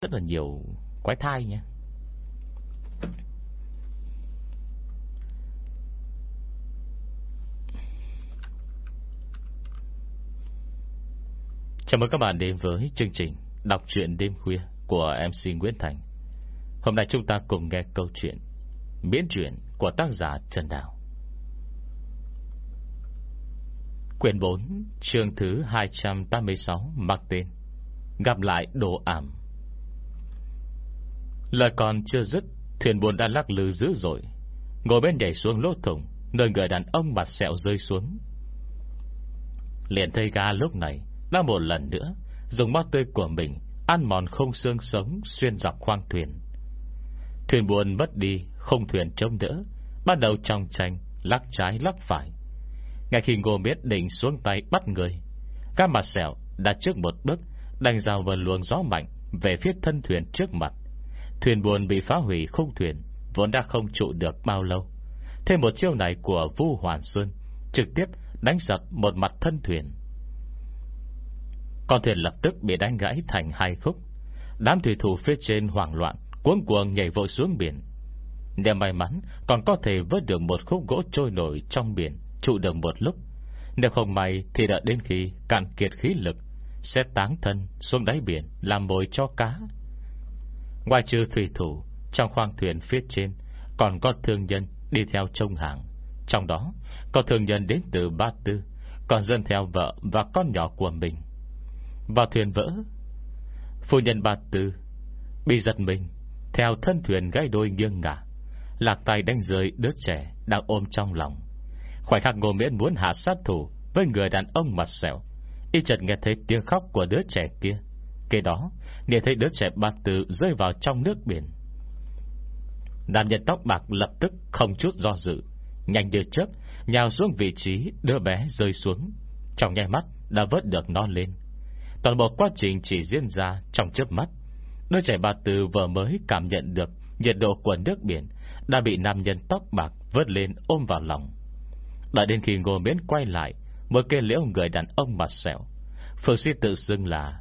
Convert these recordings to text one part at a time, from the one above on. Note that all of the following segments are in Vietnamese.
rất là nhiều quái thai nhé. Chào mừng các bạn đến với chương trình Đọc truyện đêm khuya của MC Nguyễn Thành. Hôm nay chúng ta cùng nghe câu chuyện Miễn truyện của tác giả Trần Đào. Quyển 4 chương thứ 286 Mặc tên Gặp lại đồ ảm. Lời còn chưa dứt, Thuyền buồn đã lắc lư dữ dội. Ngồi bên nhảy xuống lỗ thủng, Nơi người đàn ông mặt sẹo rơi xuống. Liền thấy ga lúc này Đã một lần nữa Dùng máu tươi của mình Ăn mòn không xương sống Xuyên dọc khoang thuyền. Thuyền buồn mất đi, Không thuyền trông đỡ, Bắt đầu trong tranh, Lắc trái lắc phải. Ngay khi ngô miết định xuống tay bắt người Các mặt sẹo đã trước một bước Đánh rào vào luồng gió mạnh Về phía thân thuyền trước mặt. Thuyền buồn bị phá hủy không thuyền, Vốn đã không trụ được bao lâu. Thêm một chiêu này của Vu Hoàn Sơn, Trực tiếp đánh sập một mặt thân thuyền. Con thuyền lập tức bị đánh gãy thành hai khúc. Đám thủy thủ phía trên hoảng loạn Cuốn cuồng nhảy vội xuống biển. Nếu may mắn, Còn có thể vớt được một khúc gỗ trôi nổi trong biển, Trụ được một lúc. Nếu không may, thì đợi đến khi cạn kiệt khí lực, Sẽ táng thân xuống đáy biển, Làm mồi cho cá. Ngoài trừ thủy thủ, Trong khoang thuyền phía trên, Còn có thương nhân đi theo trông hàng. Trong đó, có thương nhân đến từ Ba Tư, Còn dân theo vợ và con nhỏ của mình. Vào thuyền vỡ, Phu nhân Ba Tư Bị giật mình, Theo thân thuyền gãy đôi nghiêng ngả, Lạc tay đánh rơi đứa trẻ Đang ôm trong lòng. Khoảnh khắc ngô miễn muốn hạ sát thủ Với người đàn ông mặt sẹo, Y chợt nghe thấy tiếng khóc của đứa trẻ kia. Kế đó để thấy đứa trẻ ba tử rơi vào trong nước biển. Nam nhân tóc bạc lập tức không chút do dự, Nhanh như chớp, Nhào xuống vị trí đứa bé rơi xuống. Trong nháy mắt đã vớt được nó lên. Toàn bộ quá trình chỉ diễn ra Trong chớp mắt. Đứa trẻ ba tử vừa mới cảm nhận được Nhiệt độ của nước biển Đã bị nam nhân tóc bạc vớt lên ôm vào lòng. Đợi đến khi ngô miễn quay lại Một kê liễu người đàn ông mặt sẹo. Phương sĩ tự xưng là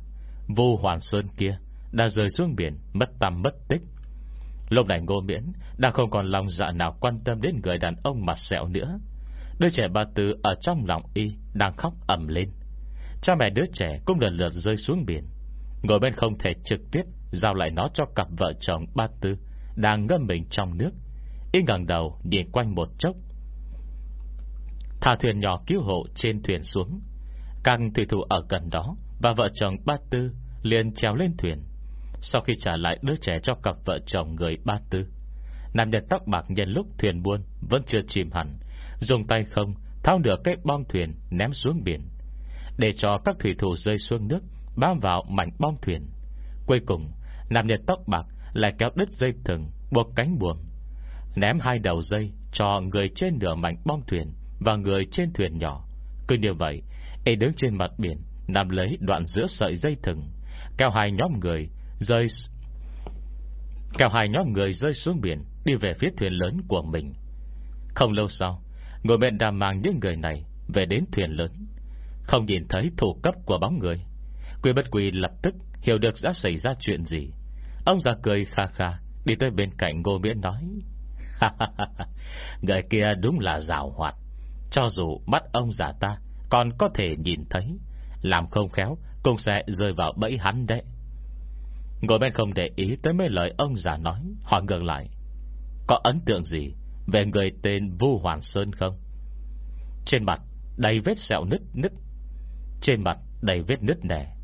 Vô Hoàn Sơn kia Đã rơi xuống biển, Mất tăm, mất tích. Lúc này ngô miễn Đã không còn lòng dạ nào quan tâm đến người đàn ông mặt sẹo nữa. Đứa trẻ ba tư ở trong lòng y Đang khóc ẩm lên. Cha mẹ đứa trẻ cũng lần lượt rơi xuống biển. Ngồi bên không thể trực tiếp Giao lại nó cho cặp vợ chồng ba tư Đang ngâm mình trong nước. Y ngẩng đầu nhìn quanh một chốc. Thả thuyền nhỏ cứu hộ trên thuyền xuống. Càng thủy thủ ở gần đó và vợ chồng ba tư liền trèo lên thuyền. Sau khi trả lại đứa trẻ cho cặp vợ chồng người ba tư, Nam nhân tóc bạc nhân lúc thuyền buôn Vẫn chưa chìm hẳn, Dùng tay không tháo nửa cái bom thuyền Ném xuống biển. Để cho các thủy thủ rơi xuống nước, Bám vào mảnh bom thuyền. Cuối cùng, Nam nhân tóc bạc lại kéo đứt dây thừng, Buộc cánh buồm, Ném hai đầu dây cho người trên nửa mảnh bom thuyền Và người trên thuyền nhỏ. Cứ như vậy Y đứng trên mặt biển Nằm lấy đoạn giữa sợi dây thừng, Kéo hai nhóm người rơi Kéo hai nhóm người rơi xuống biển, Đi về phía thuyền lớn của mình. Không lâu sau, Ngồi bên đã mang những người này Về đến thuyền lớn. Không nhìn thấy thủ cấp của bóng người, Quy bất quỳ lập tức hiểu được đã xảy ra chuyện gì. Ông già cười kha kha, Đi tới bên cạnh Ngô Miễn nói Người kia đúng là rào hoạt. Cho dù mắt ông già ta, Còn có thể nhìn thấy. Làm không khéo, Cũng sẽ rơi vào bẫy hắn đấy. Ngồi bên không để ý tới mấy lời ông già nói Họ ngược lại. Có ấn tượng gì Về người tên Vu Hoàn Sơn không? Trên mặt đầy vết sẹo nứt nứt. Trên mặt đầy vết nứt nẻ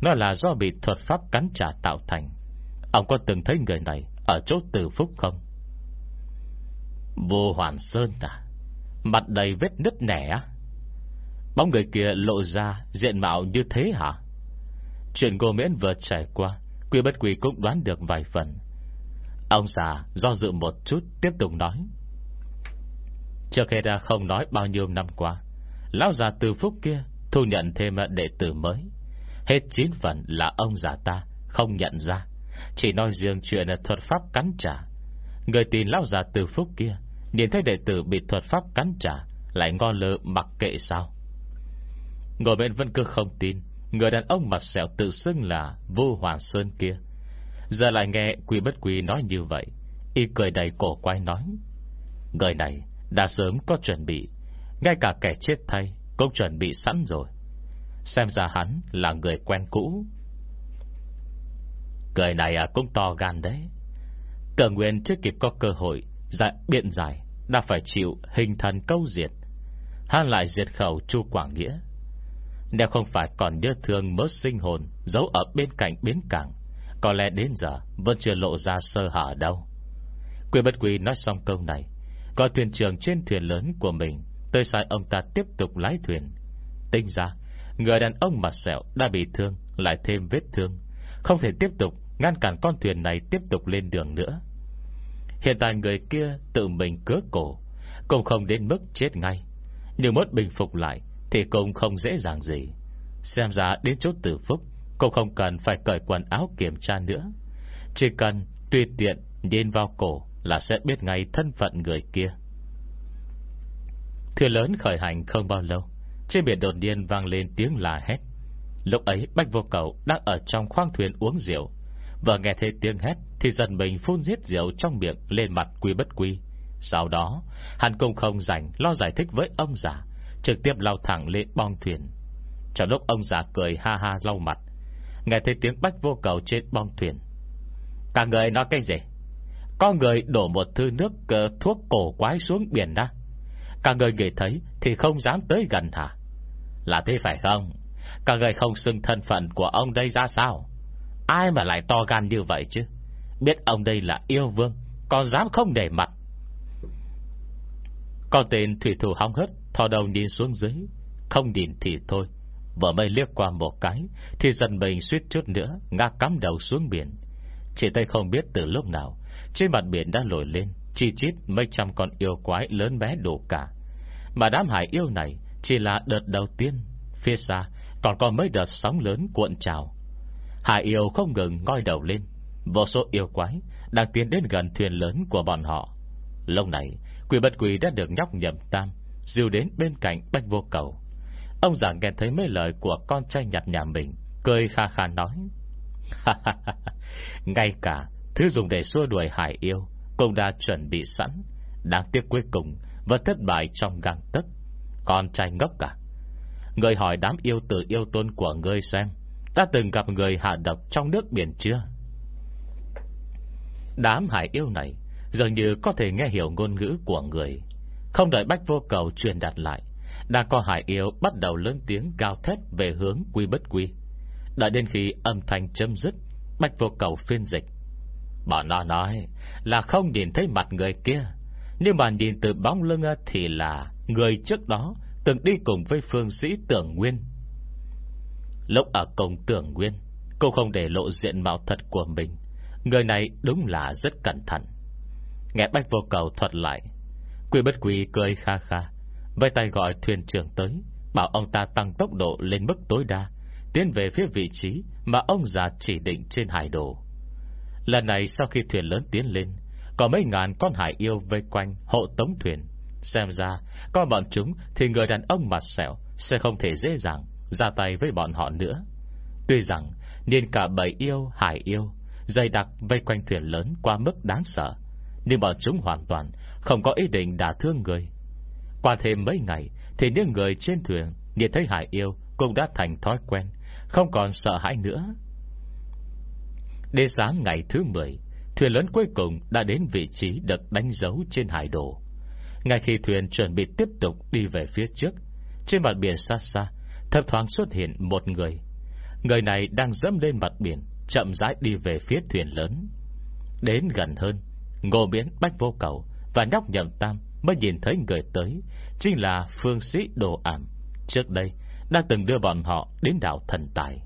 Nó là do bị thuật pháp cắn trả tạo thành. Ông có từng thấy người này Ở chỗ từ phúc không? Vu Hoàn Sơn à Mặt đầy vết nứt nẻ á. Bóng người kia lộ ra diện mạo như thế hả? Chuyện cô miễn vừa trải qua, Quy bất quy cũng đoán được vài phần. Ông già do dự một chút, Tiếp tục nói. Trước khi ra không nói bao nhiêu năm qua, Lão già từ phúc kia Thu nhận thêm đệ tử mới. Hết chín phần là ông già ta, Không nhận ra. Chỉ nói riêng chuyện thuật pháp cắn trả. Người tin lão già từ phúc kia, Nhìn thấy đệ tử bị thuật pháp cắn trả, Lại ngon lơ mặc kệ sao? Ngồi bên vẫn cứ không tin. Người đàn ông mặt sẹo tự xưng là Vô Hoàng Sơn kia. Giờ lại nghe quỷ Bất quỷ nói như vậy Y cười đầy cổ quay nói Người này đã sớm có chuẩn bị Ngay cả kẻ chết thay Cũng chuẩn bị sẵn rồi. Xem ra hắn là người quen cũ. Người này à, cũng to gan đấy. Cờ Nguyên chưa kịp có cơ hội Giải biện giải Đã phải chịu hình thần câu diệt. Hắn lại diệt khẩu Chu Quảng Nghĩa. Nếu không phải còn nhớ thương mớ sinh hồn Giấu ở bên cạnh bến cảng, Có lẽ đến giờ Vẫn chưa lộ ra sơ hở đâu. Quy bất quy nói xong câu này, Có thuyền trưởng trên thuyền lớn của mình Tới sai ông ta tiếp tục lái thuyền. Tinh ra, Người đàn ông mặt sẹo đã bị thương, Lại thêm vết thương, Không thể tiếp tục ngăn cản con thuyền này tiếp tục lên đường nữa. Hiện tại người kia tự mình cứa cổ, Cũng không đến mức chết ngay, Nhưng mất bình phục lại thì cũng không dễ dàng gì. Xem ra đến chốt tử phúc Cũng không cần phải cởi quần áo kiểm tra nữa. Chỉ cần tùy tiện Nhìn vào cổ là sẽ biết ngay thân phận người kia. Thuyền lớn khởi hành không bao lâu, Trên biển đột nhiên vang lên tiếng là hét. Lúc ấy, Bách Vô Cầu Đang ở trong khoang thuyền uống rượu. Và nghe thấy tiếng hét Thì dần mình phun giết rượu trong miệng Lên mặt quy bất quy. Sau đó, hắn cũng không rảnh lo giải thích với ông già Trực tiếp lao thẳng lên bong thuyền. Trong lúc ông già cười ha ha lau mặt Nghe thấy tiếng Bách Vô Cầu trên bong thuyền. Cả người nói cái gì? Có người đổ một thư nước uh, thuốc cổ quái xuống biển đó. Cả người nghe thấy Thì không dám tới gần hả? Là thế phải không? Cả người không xưng thân phận của ông đây ra sao? Ai mà lại to gan như vậy chứ? Biết ông đây là yêu vương Còn dám không để mặt. Con tên thủy thủ hóng hớt Thò đầu nhìn xuống dưới, Không nhìn thì thôi. Vợ mây liếc qua một cái, Thì dần mình suýt chút nữa, Ngã cắm đầu xuống biển. Chỉ tay không biết từ lúc nào, trên mặt biển đã nổi lên, Chi chít mấy trăm con yêu quái lớn bé đủ cả. Mà đám hải yêu này Chỉ là đợt đầu tiên, Phía xa còn có mấy đợt sóng lớn cuộn trào. Hải yêu không ngừng ngoi đầu lên, Vô số yêu quái Đang tiến đến gần thuyền lớn của bọn họ. Lâu này, Quỷ bật quỷ đã được nhóc nhầm tam Dìu đến bên cạnh bách vô cầu. Ông già nghe thấy mấy lời của con trai nhặt nhà mình, Cười kha kha nói Ngay cả Thứ dùng để xua đuổi hải yêu Cũng đã chuẩn bị sẵn, Đáng tiếc cuối cùng và thất bại trong găng tức Con trai ngốc cả Người hỏi đám yêu tử yêu tôn của ngươi xem, Đã từng gặp người hạ độc trong nước biển chưa? Đám hải yêu này Dường như có thể nghe hiểu ngôn ngữ của người. Không đợi bách vô cầu truyền đạt lại Đã có hải yêu bắt đầu lớn tiếng cao thét Về hướng quy bất quy. Đợi đến khi âm thanh chấm dứt, Bách vô cầu phiên dịch. Bà nó nói là không nhìn thấy mặt người kia. Nhưng mà nhìn từ bóng lưng Thì là người trước đó Từng đi cùng với phương sĩ tưởng nguyên. Lúc ở cùng tưởng nguyên, Cô không để lộ diện mạo thật của mình. Người này đúng là rất cẩn thận. Nghe bách vô cầu thuật lại Quy bất quy cười kha kha, Với tay gọi thuyền trưởng tới, Bảo ông ta tăng tốc độ lên mức tối đa, Tiến về phía vị trí Mà ông già chỉ định trên hải đồ Lần này sau khi thuyền lớn tiến lên, Có mấy ngàn con hải yêu vây quanh Hộ tống thuyền. Xem ra, có bọn chúng Thì người đàn ông mặt sẹo Sẽ không thể dễ dàng ra tay với bọn họ nữa. Tuy rằng Nên cả bầy yêu, hải yêu, Dày đặc vây quanh thuyền lớn qua mức đáng sợ, Nhưng bọn chúng hoàn toàn không có ý định đả thương người. Qua thêm mấy ngày, Thì những người trên thuyền Nhìn thấy hải yêu cũng đã thành thói quen, Không còn sợ hãi nữa. Đến sáng ngày thứ 10 Thuyền lớn cuối cùng đã đến vị trí Được đánh dấu trên hải đồ Ngay khi thuyền chuẩn bị tiếp tục đi về phía trước, Trên mặt biển xa xa, Thấp thoáng xuất hiện một người. Người này đang dẫm lên mặt biển, Chậm rãi đi về phía thuyền lớn. Đến gần hơn, Ngô miễn bách vô cầu và nhóc nhậm tam mới nhìn thấy người tới, Chính là phương sĩ đồ ảm. Trước đây, đã từng đưa bọn họ đến đảo thần tài.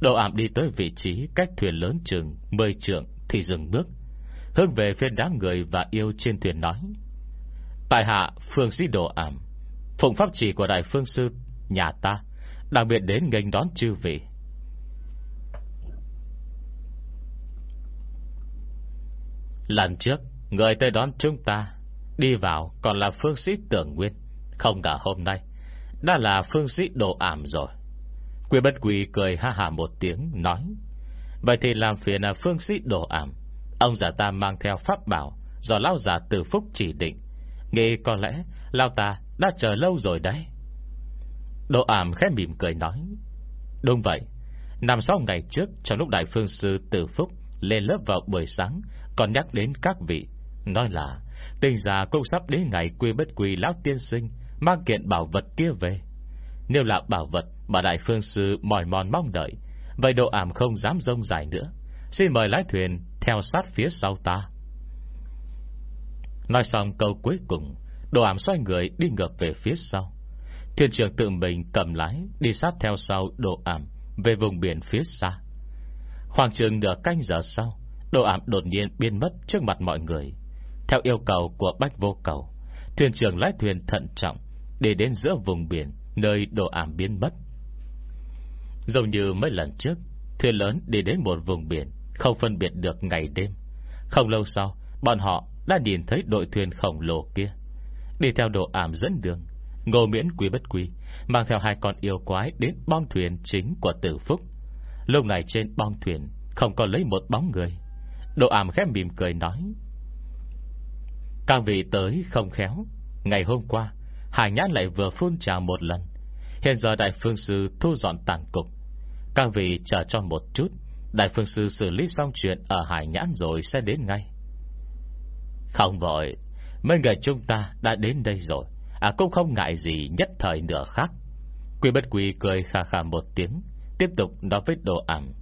Đồ ảm đi tới vị trí cách thuyền lớn chừng Mười trượng thì dừng bước, Hướng về phía đám người và yêu trên thuyền nói, Tại hạ, phương sĩ đồ ảm, Phụng pháp chỉ của đại phương sư, Nhà ta, Đặc biệt đến nghênh đón chư vị. Lần trước Người tới đón chúng ta, Đi vào còn là phương sĩ tưởng nguyên. Không cả hôm nay, Đã là phương sĩ đồ ảm rồi. Quy bất quy cười ha hà một tiếng, Nói, Vậy thì làm phiền là phương sĩ đồ ảm. Ông già ta mang theo pháp bảo Do lao giả từ phúc chỉ định. Nghĩ có lẽ Lao ta đã chờ lâu rồi đấy. Đồ ảm khẽ mỉm cười nói, Đúng vậy. Năm sáu ngày trước, Trong lúc đại phương sư từ phúc Lên lớp vào buổi sáng, Còn nhắc đến các vị Nói là Tình già cũng sắp đến ngày quy bất quy lão tiên sinh, Mang kiện bảo vật kia về. Nếu là bảo vật Mà đại phương sư mỏi mòn mong đợi, Vậy độ ảm không dám rông dài nữa. Xin mời lái thuyền Theo sát phía sau ta. Nói xong câu cuối cùng Đồ ảm xoay người đi ngược về phía sau. Thuyền trưởng tự mình cầm lái, Đi sát theo sau đồ ảm Về vùng biển phía xa. Khoảng chừng nửa canh giờ sau Đồ ảm đột nhiên biến mất trước mặt mọi người. Theo yêu cầu của Bách Vô Cầu. Thuyền trưởng lái thuyền thận trọng Để đến giữa vùng biển Nơi đồ ảm biến mất. Giống như mấy lần trước, Thuyền lớn đi đến một vùng biển Không phân biệt được ngày đêm. Không lâu sau, Bọn họ đã nhìn thấy đội thuyền khổng lồ kia. Đi theo đồ ảm dẫn đường, Ngô miễn quý bất quý Mang theo hai con yêu quái đến bong thuyền chính của tử phúc. Lúc này trên bong thuyền Không còn lấy một bóng người. Đồ ảm khép mỉm cười nói Càng vị tới không khéo, Ngày hôm qua Hải nhãn lại vừa phun trào một lần. Hiện giờ đại phương sư thu dọn tàn cục. Càng vị chờ cho một chút, Đại phương sư xử lý xong chuyện Ở hải nhãn rồi sẽ đến ngay. Không vội, Mấy người chúng ta đã đến đây rồi À cũng không ngại gì nhất thời nữa khác. Quy bất quy cười khà khà một tiếng, Tiếp tục nói với đồ ảm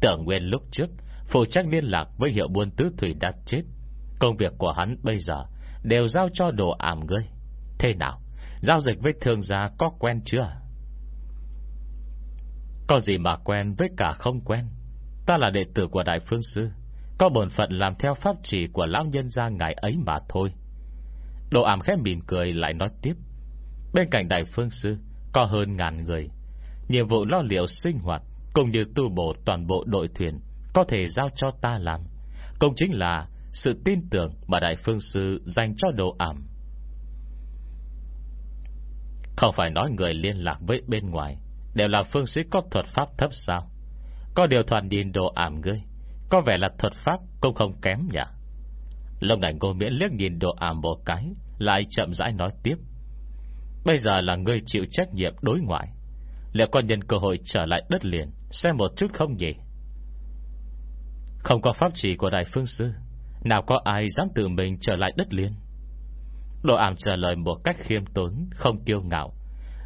Tưởng nguyên lúc trước, Phụ trách liên lạc với hiệu buôn tứ thủy đã chết Công việc của hắn bây giờ Đều giao cho đồ ảm ngươi. Thế nào? Giao dịch với thương gia có quen chưa? Có gì mà quen với cả không quen? Ta là đệ tử của Đại Phương Sư, Có bổn phận làm theo pháp chỉ Của lão nhân gia ngày ấy mà thôi. Đồ ảm khép mỉm cười lại nói tiếp. Bên cạnh Đại Phương Sư, Có hơn ngàn người. Nhiệm vụ lo liệu sinh hoạt Cũng như tu bổ toàn bộ đội thuyền Có thể giao cho ta làm. Cũng chính là sự tin tưởng Mà Đại Phương Sư dành cho đồ ảm. Không phải nói người liên lạc với bên ngoài Đều là phương sĩ có thuật pháp thấp sao? Có điều thoạt nhìn đồ ảm ngươi, Có vẻ là thuật pháp cũng không kém nhỉ? Lông này ngô miễn liếc nhìn đồ ảm một cái, Lại chậm rãi nói tiếp. Bây giờ là ngươi chịu trách nhiệm đối ngoại. Liệu có nhân cơ hội trở lại đất liền, Xem một chút không nhỉ? Không có pháp chỉ của Đại Phương Sư. Nào có ai dám tự mình trở lại đất liền? Đồ ảm trả lời một cách khiêm tốn, Không kiêu ngạo.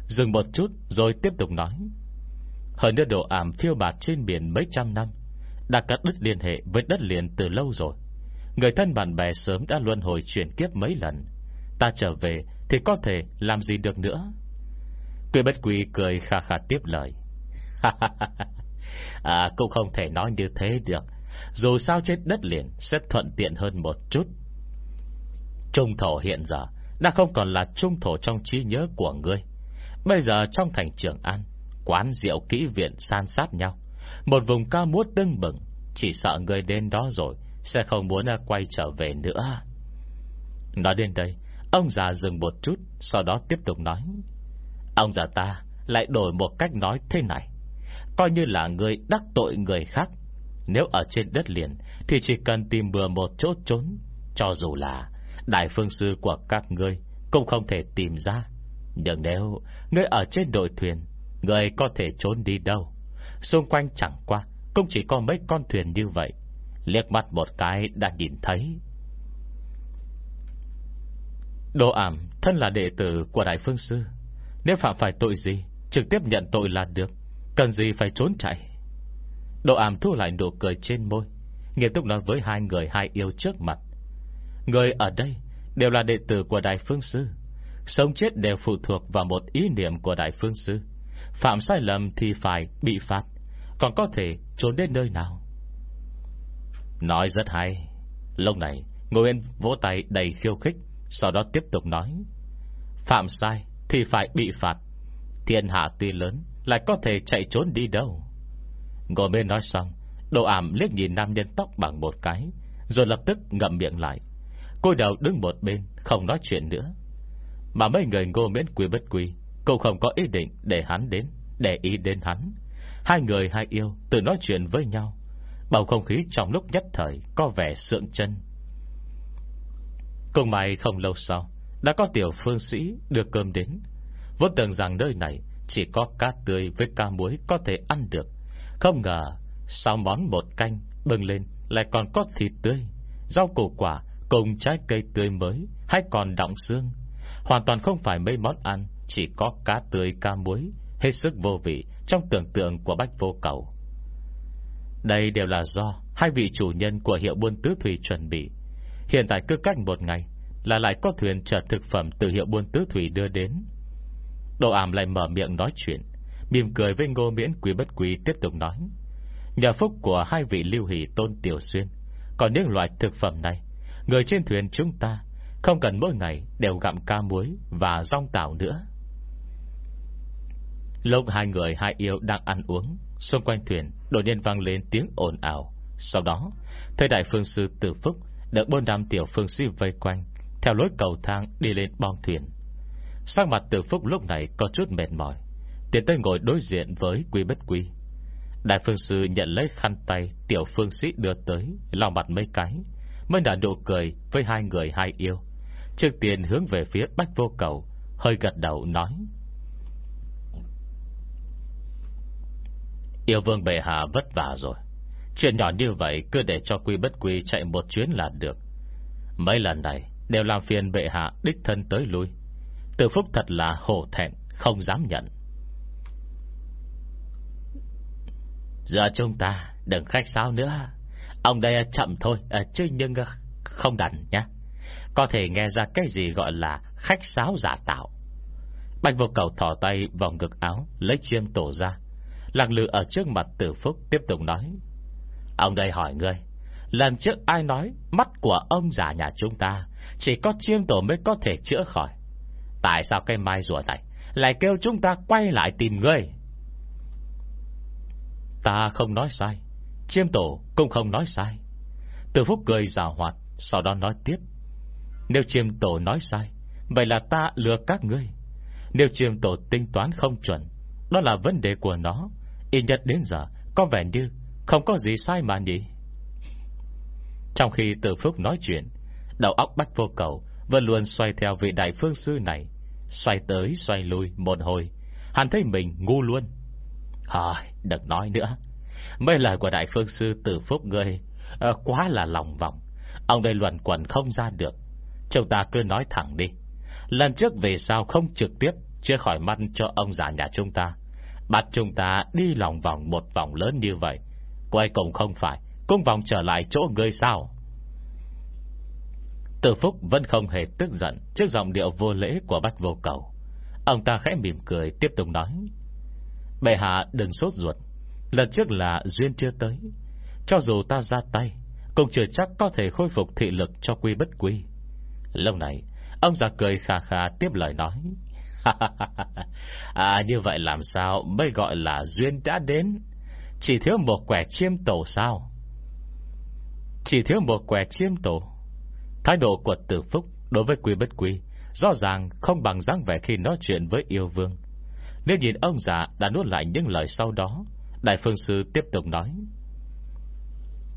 Dừng một chút rồi tiếp tục nói. Hơn nữa đồ ảm phiêu bạt trên biển mấy trăm năm, Đã cắt đứt liên hệ với đất liền từ lâu rồi. Người thân bạn bè sớm đã luân hồi chuyển kiếp mấy lần. Ta trở về Thì có thể làm gì được nữa? Quỷ bất quỷ cười khà khà tiếp lời. À cũng không thể nói như thế được. Dù sao trên đất liền Sẽ thuận tiện hơn một chút. Trung thổ hiện giờ Đã không còn là trung thổ trong trí nhớ của ngươi. Bây giờ trong thành trường An, Quán rượu kỹ viện san sát nhau. Một vùng cao múa tưng bừng, Chỉ sợ người đến đó rồi Sẽ không muốn à, quay trở về nữa. Nói đến đây, Ông già dừng một chút, Sau đó tiếp tục nói. Ông già ta lại đổi một cách nói thế này. Coi như là người đắc tội người khác nếu ở trên đất liền, Thì chỉ cần tìm bừa một chỗ trốn. Cho dù là Đại phương sư của các ngươi, Cũng không thể tìm ra. Nhưng nếu ngươi ở trên đội thuyền, Ngươi có thể trốn đi đâu? Xung quanh chẳng qua, Cũng chỉ có mấy con thuyền như vậy. Liếc mắt một cái đã nhìn thấy. Đồ ảm, thân là đệ tử của Đại Phương Sư. Nếu phạm phải tội gì, Trực tiếp nhận tội là được. Cần gì phải trốn chạy? Đồ ảm thu lại nụ cười trên môi. Nghiêm túc nói với hai người hai yêu trước mặt. Người ở đây Đều là đệ tử của Đại Phương Sư. Sống chết đều phụ thuộc vào một ý niệm của Đại Phương Sư. Phạm sai lầm thì phải bị phạt. Còn có thể trốn đến nơi nào? Nói rất hay. Lúc này, Ngô Yên vỗ tay đầy khiêu khích, Sau đó tiếp tục nói. Phạm sai thì phải bị phạt. Thiên hạ tuy lớn, Lại có thể chạy trốn đi đâu? Ngồi Yên nói xong, Đồ ảm liếc nhìn nam nhân tóc bằng một cái, Rồi lập tức ngậm miệng lại. Cô đầu đứng một bên, Không nói chuyện nữa. Mà mấy người ngô miễn quy bất quy, Cũng không có ý định để hắn đến, Để ý đến hắn. Hai người hai yêu tự nói chuyện với nhau, Bầu không khí trong lúc nhất thời Có vẻ sượng chân. Cùng mày không lâu sau, Đã có tiểu phương sĩ đưa cơm đến. Vốn tưởng rằng nơi này Chỉ có cá tươi với cá muối có thể ăn được không ngờ sao món bột canh bưng lên Lại còn có thịt tươi, Rau củ quả cùng trái cây tươi mới Hay còn đọng xương. Hoàn toàn không phải mấy món ăn, Chỉ có cá tươi, cá muối, Hết sức vô vị trong tưởng tượng của Bách Vô Cầu. Đây đều là do Hai vị chủ nhân của hiệu buôn tứ thủy chuẩn bị. Hiện tại cứ cách một ngày Là lại có thuyền chở thực phẩm Từ hiệu buôn tứ thủy đưa đến. Đồ ảm lại mở miệng nói chuyện. Mỉm cười với ngô miễn quý bất quý Tiếp tục nói, Nhờ phúc của hai vị lưu hỷ tôn tiểu xuyên, Còn những loại thực phẩm này, Người trên thuyền chúng ta Không cần mỗi ngày đều gặm ca muối Và rong tảo nữa. Lúc hai người, hai yêu đang ăn uống, Xung quanh thuyền đột nhiên vang lên tiếng ồn ào. Sau đó Thầy đại phương sư tử phúc Được bốn đám tiểu phương sư vây quanh, Theo lối cầu thang đi lên bong thuyền. Sang mặt tử phúc lúc này có chút mệt mỏi. Tiến tới ngồi đối diện với quy bất quy. Đại phương sư nhận lấy khăn tay Tiểu phương sĩ đưa tới, lau mặt mấy cái, Mới đã nụ cười với hai người hai yêu. Trước tiên hướng về phía bách vô cầu, Hơi gật đầu nói, Yêu vương bệ hạ vất vả rồi. Chuyện nhỏ như vậy cứ để cho quy bất quy chạy một chuyến là được. Mấy lần này Đều làm phiền bệ hạ đích thân tới lui. Từ phúc thật là hổ thẹn, Không dám nhận. Giờ chúng ta Đừng khách sáo nữa. Ông đây chậm thôi à, Chứ nhưng à, không đành nhé. Có thể nghe ra cái gì gọi là Khách sáo giả tạo. Bạch vô cầu thỏ tay vào ngực áo, Lấy chiêm tổ ra. Lăng lự ở trước mặt tử phúc tiếp tục nói. Ông đây hỏi ngươi, Lần trước ai nói Mắt của ông già nhà chúng ta Chỉ có chiêm tổ mới có thể chữa khỏi? Tại sao cái mai rùa này Lại kêu chúng ta quay lại tìm ngươi? Ta không nói sai. Chiêm tổ cũng không nói sai. Từ phúc cười rào hoạt, Sau đó nói tiếp. Nếu chiêm tổ nói sai, Vậy là ta lừa các ngươi. Nếu chiêm tổ tính toán không chuẩn, Đó là vấn đề của nó. Y nhất đến giờ, Có vẻ như không có gì sai mà nhỉ? Trong khi từ phúc nói chuyện, Đầu óc bách vô cầu, Vẫn luôn xoay theo vị đại phương sư này. Xoay tới xoay lui một hồi, Hắn thấy mình ngu luôn. Hỏi đừng nói nữa. Mấy lời của đại phương sư từ phúc ngươi à, Quá là lòng vòng. Ông đây luận quẩn không ra được. Chúng ta cứ nói thẳng đi. Lần trước về sao không trực tiếp Chưa khỏi mắt cho ông già nhà chúng ta. Bắt chúng ta đi lòng vòng một vòng lớn như vậy Quay cùng không phải Cũng vòng trở lại chỗ ngươi sao? Từ Phúc vẫn không hề tức giận Trước giọng điệu vô lễ của Bách Vô Cầu. Ông ta khẽ mỉm cười tiếp tục nói Bệ hạ đừng sốt ruột. Lần trước là duyên chưa tới. Cho dù ta ra tay, Cũng chưa chắc có thể khôi phục thị lực cho quy bất quy. Lâu này, Ông già cười khà khà tiếp lời nói. À như vậy làm sao Mới gọi là duyên đã đến? Chỉ thiếu một quẻ chiêm tổ sao? Chỉ thiếu một quẻ chiêm tổ. Thái độ của tử phúc Đối với quy bất quy Rõ ràng không bằng dáng vẻ khi nói chuyện với yêu vương. Nếu nhìn ông già đã nuốt lại những lời sau đó, Đại phương sư tiếp tục nói,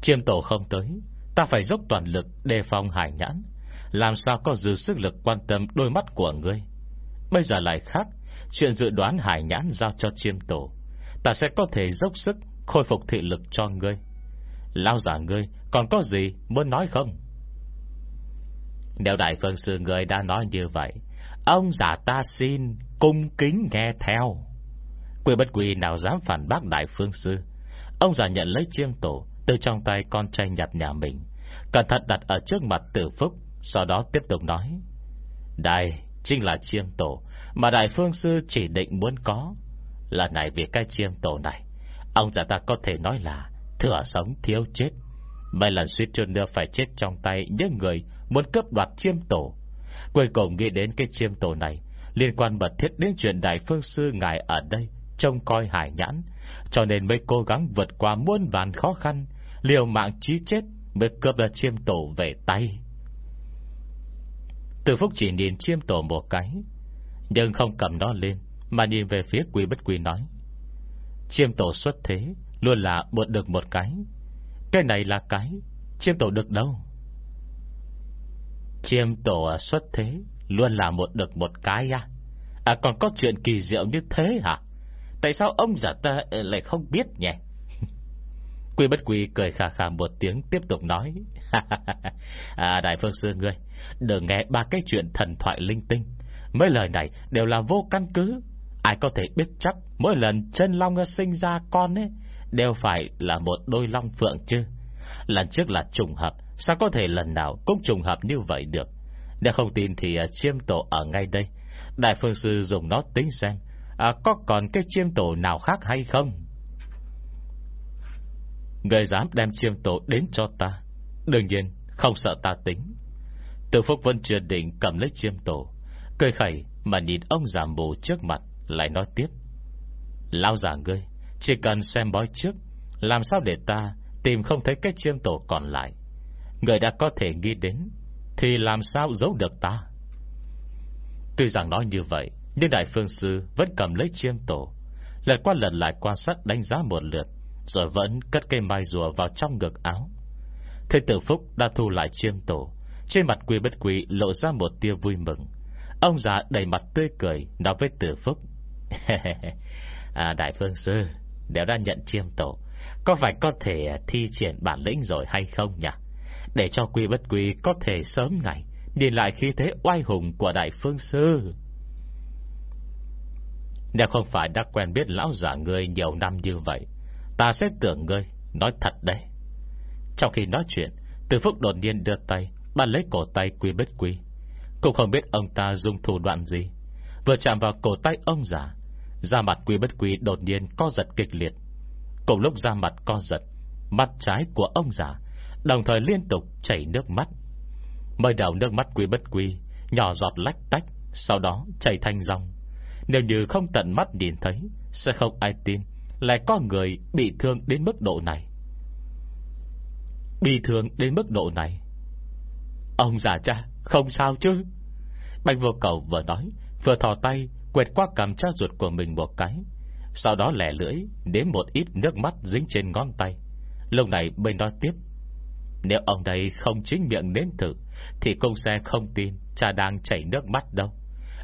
Chiêm tổ không tới, Ta phải dốc toàn lực đề phòng hải nhãn. Làm sao có dư sức lực quan tâm đôi mắt của ngươi? Bây giờ lại khác, Chuyện dự đoán hải nhãn giao cho chiêm tổ, Ta sẽ có thể dốc sức Khôi phục thị lực cho ngươi. Lao giả ngươi còn có gì muốn nói không? Nếu đại phương sư ngươi đã nói như vậy, Ông giả ta xin Cung kính nghe theo. Quỷ bất quỷ nào dám phản bác đại phương sư, Ông già nhận lấy chiêm tổ Từ trong tay con trai nhặt nhà mình, Cẩn thận đặt ở trước mặt tử phúc, Sau đó tiếp tục nói, Đây Chính là chiêm tổ Mà Đại Phương Sư chỉ định muốn có. Lần này vì cái chiêm tổ này, Ông già ta có thể nói là Thừa sống thiếu chết. Mấy lần suýt chút nữa phải chết trong tay Những người muốn cướp đoạt chiêm tổ. Cuối cùng nghĩ đến cái chiêm tổ này Liên quan mật thiết đến chuyện Đại Phương Sư Ngài ở đây, Trông coi hải nhãn. Cho nên mới cố gắng vượt qua muôn vàn khó khăn, Liều mạng chí chết Mới cướp được chiêm tổ về tay. Từ phúc chỉ nhìn chiêm tổ một cái, Nhưng không cầm nó lên, Mà nhìn về phía quỷ bất quỷ nói, Chiêm tổ xuất thế, Luôn là buộc được một cái. Cái này là cái, Chiêm tổ được đâu? Chiêm tổ xuất thế Luôn là một được một cái à À còn có chuyện kỳ diệu như thế hả? Tại sao ông giả ta lại không biết nhỉ? Quy bất quy cười khà khà một tiếng Tiếp tục nói. À, Đại phương sư ngươi Đừng nghe ba cái chuyện thần thoại linh tinh. Mấy lời này đều là vô căn cứ. Ai có thể biết chắc Mỗi lần chân long sinh ra con ấy Đều phải là một đôi long phượng chứ? Lần trước là trùng hợp Sao có thể lần nào cũng trùng hợp như vậy được? Nếu không tin thì à, chiêm tổ ở ngay đây. Đại phương sư dùng nó tính xem à, Có còn cái chiêm tổ nào khác hay không? Người dám đem chiêm tổ đến cho ta? Đương nhiên không sợ ta tính. Từ Phúc Vân chưa định cầm lấy chiêm tổ. Cười khẩy mà nhìn ông già mù trước mặt Lại nói tiếp. Lao giả ngươi Chỉ cần xem bói trước Làm sao để ta tìm không thấy cái chiêm tổ còn lại? Người đã có thể nghĩ đến thì làm sao giấu được ta? Tuy rằng nói như vậy Nhưng Đại Phương Sư vẫn cầm lấy chiêm tổ lật qua lần lại quan sát đánh giá một lượt Rồi vẫn cất cây mai rùa vào trong ngực áo. Thế tử Phúc đã thu lại chiêm tổ Trên mặt quy bất quy lộ ra một tia vui mừng. Ông già đầy mặt tươi cười Nói với tử Phúc à, Đại Phương Sư Đều đã nhận chiêm tổ Có phải có thể thi triển bản lĩnh rồi hay không nhỉ? Để cho quy bất quy Có thể sớm ngày Nhìn lại khí thế oai hùng của Đại Phương Sư. Nếu không phải đã quen biết lão giả ngươi nhiều năm như vậy, Ta sẽ tưởng ngươi Nói thật đấy. Trong khi nói chuyện, Từ Phúc đột nhiên đưa tay, Bắt lấy cổ tay quy bất quy. Cũng không biết ông ta dùng thủ đoạn gì, Vừa chạm vào cổ tay ông già, Da mặt quy bất quy đột nhiên co giật kịch liệt. Cùng lúc da mặt co giật, Mắt trái của ông già Đồng thời liên tục chảy nước mắt. Mới đầu nước mắt quy bất quy, Nhỏ giọt lách tách, Sau đó chảy thành dòng. Nếu như không tận mắt nhìn thấy, Sẽ không ai tin Lại có người bị thương đến mức độ này. Bị thương đến mức độ này? Ông già cha, Không sao chứ? Bạch vô cầu vừa nói, Vừa thò tay Quẹt qua cầm cha ruột của mình một cái. Sau đó lẻ lưỡi Đến một ít nước mắt dính trên ngón tay. Lúc này bên nói tiếp. Nếu ông đây không chính miệng nếm thử, Thì cũng sẽ không tin Cha đang chảy nước mắt đâu.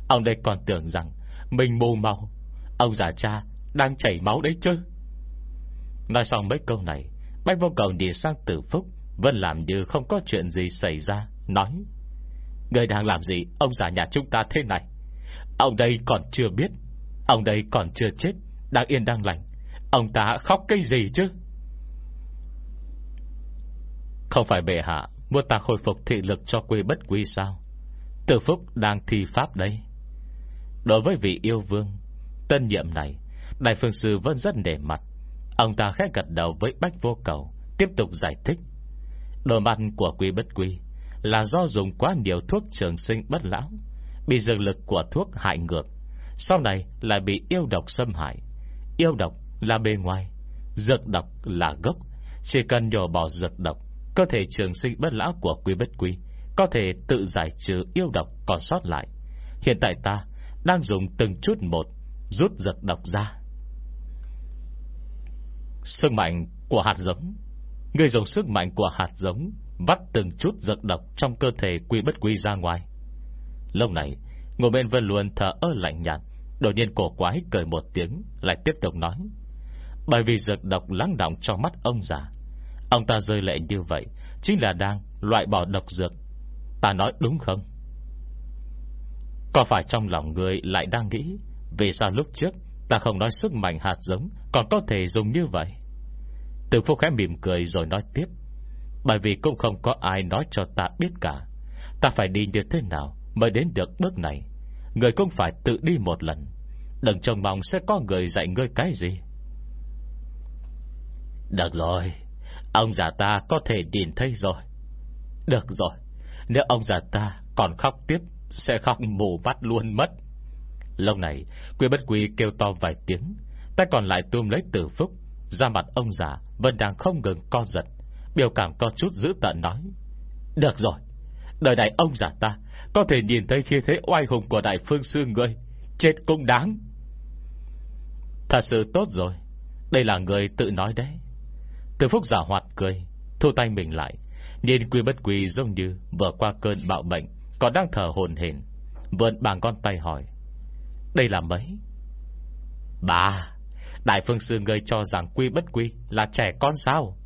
Ông đây còn tưởng rằng Mình mù màu. Ông già cha đang chảy máu đấy chứ. Nói xong mấy câu này, Bách vô cầu nhìn sang tử phúc, Vẫn làm như không có chuyện gì xảy ra, Nói, Người đang làm gì, ông già nhà chúng ta thế này? Ông đây còn chưa biết, Ông đây còn chưa chết, Đang yên đang lành. Ông ta khóc cây gì chứ? Không phải bệ hạ, Muốn ta khôi phục thị lực cho quê bất quy sao? Tử Phúc đang thi pháp đây Đối với vị yêu vương, Tân nhiệm này, Đại phương sư vẫn rất nể mặt. Ông ta khẽ gật đầu với bách vô cầu, Tiếp tục giải thích. Đồ mặt của quý bất quy Là do dùng quá nhiều thuốc trường sinh bất lão, Bị dược lực của thuốc hại ngược, Sau này lại bị yêu độc xâm hại. Yêu độc là bề ngoài, Dược độc là gốc, Chỉ cần nhổ bỏ dược độc Cơ thể trường sinh bất lão của quý bất quý Có thể tự giải trừ yêu độc còn sót lại. Hiện tại ta Đang dùng từng chút một, Rút giật độc ra. Sức mạnh của hạt giống. Người dùng sức mạnh của hạt giống Vắt từng chút giật độc Trong cơ thể quý bất quý ra ngoài. Lâu này Ngồi bên Vân Luân thở ơ lạnh nhạt, Đột nhiên cổ quái cười một tiếng, Lại tiếp tục nói. Bởi vì giật độc lắng động trong mắt ông già Ông ta rơi lệ như vậy, Chính là đang loại bỏ độc dược. Ta nói đúng không? Có phải trong lòng người lại đang nghĩ Vì sao lúc trước Ta không nói sức mạnh hạt giống Còn có thể dùng như vậy? Từ phúc khẽ mỉm cười rồi nói tiếp, Bởi vì cũng không có ai nói cho ta biết cả. Ta phải đi như thế nào Mới đến được bước này? Người cũng phải tự đi một lần. Đừng trông mong sẽ có người dạy ngươi cái gì. Được rồi. Ông già ta có thể nhìn thấy rồi. Được rồi, Nếu ông già ta còn khóc tiếp, Sẽ khóc mù mắt luôn mất. Lâu này Quy bất quy kêu to vài tiếng, Tay còn lại tôm lấy tử phúc. Ra mặt ông già vẫn đang không ngừng co giật, Biểu cảm có chút dữ tận nói, Được rồi, Đời này ông già ta Có thể nhìn thấy khi thế oai hùng của đại phương sư ngươi, Chết cũng đáng. Thật sự tốt rồi, Đây là người tự nói đấy từ phúc giả hoạt cười, Thu tay mình lại. Nhìn quy bất quy giống như vừa qua cơn bạo bệnh, Còn đang thở hồn hển, Vượn bằng con tay hỏi, Đây là mấy? Bà Đại phương sư người cho rằng quy bất quy Là trẻ con sao?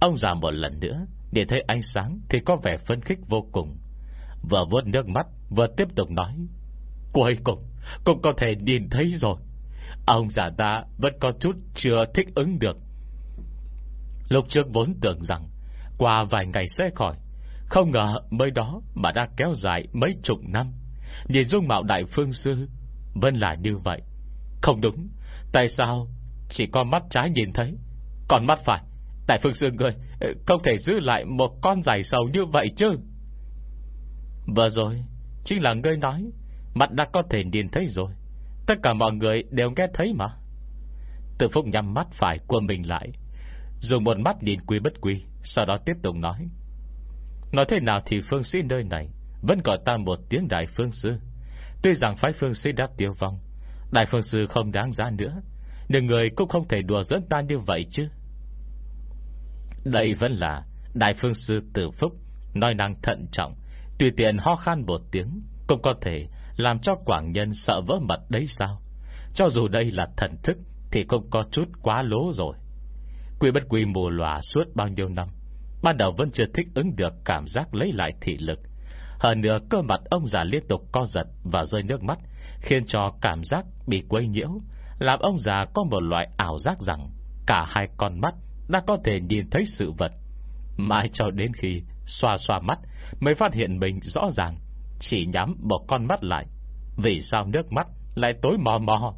Ông già một lần nữa Để thấy ánh sáng thì có vẻ phấn khích vô cùng. Vừa vuốt nước mắt, Vừa tiếp tục nói, Cuối cùng, cũng có thể nhìn thấy rồi. Ông già ta vẫn có chút chưa thích ứng được. Lúc trước vốn tưởng rằng Qua vài ngày sẽ khỏi, Không ngờ mới đó mà đã kéo dài mấy chục năm. Nhìn dung mạo đại phương sư Vẫn là như vậy. Không đúng, Tại sao chỉ con mắt trái nhìn thấy, Còn mắt phải? Đại phương sư người ờ, Không thể giữ lại một con giải sầu như vậy chứ? Vừa rồi, Chính là ngươi nói Mặt đã có thể nhìn thấy rồi. Tất cả mọi người đều nghe thấy mà. Tự phúc nhắm mắt phải của mình lại Dùng một mắt nhìn quy bất quy, Sau đó tiếp tục nói. Nói thế nào thì phương sĩ nơi này Vẫn gọi ta một tiếng đại phương sư. Tuy rằng phái phương sĩ đã tiêu vong, Đại phương sư không đáng giá nữa, Nhưng người cũng không thể đùa dẫn ta như vậy chứ. Đây vẫn là Đại phương sư tử phúc, Nói năng thận trọng, Tùy tiện ho khan một tiếng Cũng có thể làm cho quảng nhân sợ vỡ mặt đấy sao? Cho dù đây là thần thức Thì cũng có chút quá lố rồi. Quỷ bất quỷ mù lòa suốt bao nhiêu năm, Ban đầu vẫn chưa thích ứng được Cảm giác lấy lại thị lực. Hơn nữa, cơ mặt ông già liên tục co giật Và rơi nước mắt, Khiến cho cảm giác bị quấy nhiễu, Làm ông già có một loại ảo giác rằng Cả hai con mắt Đã có thể nhìn thấy sự vật. Mãi cho đến khi xoa xoa mắt Mới phát hiện mình rõ ràng, Chỉ nhắm một con mắt lại. Vì sao nước mắt lại tối mò mò?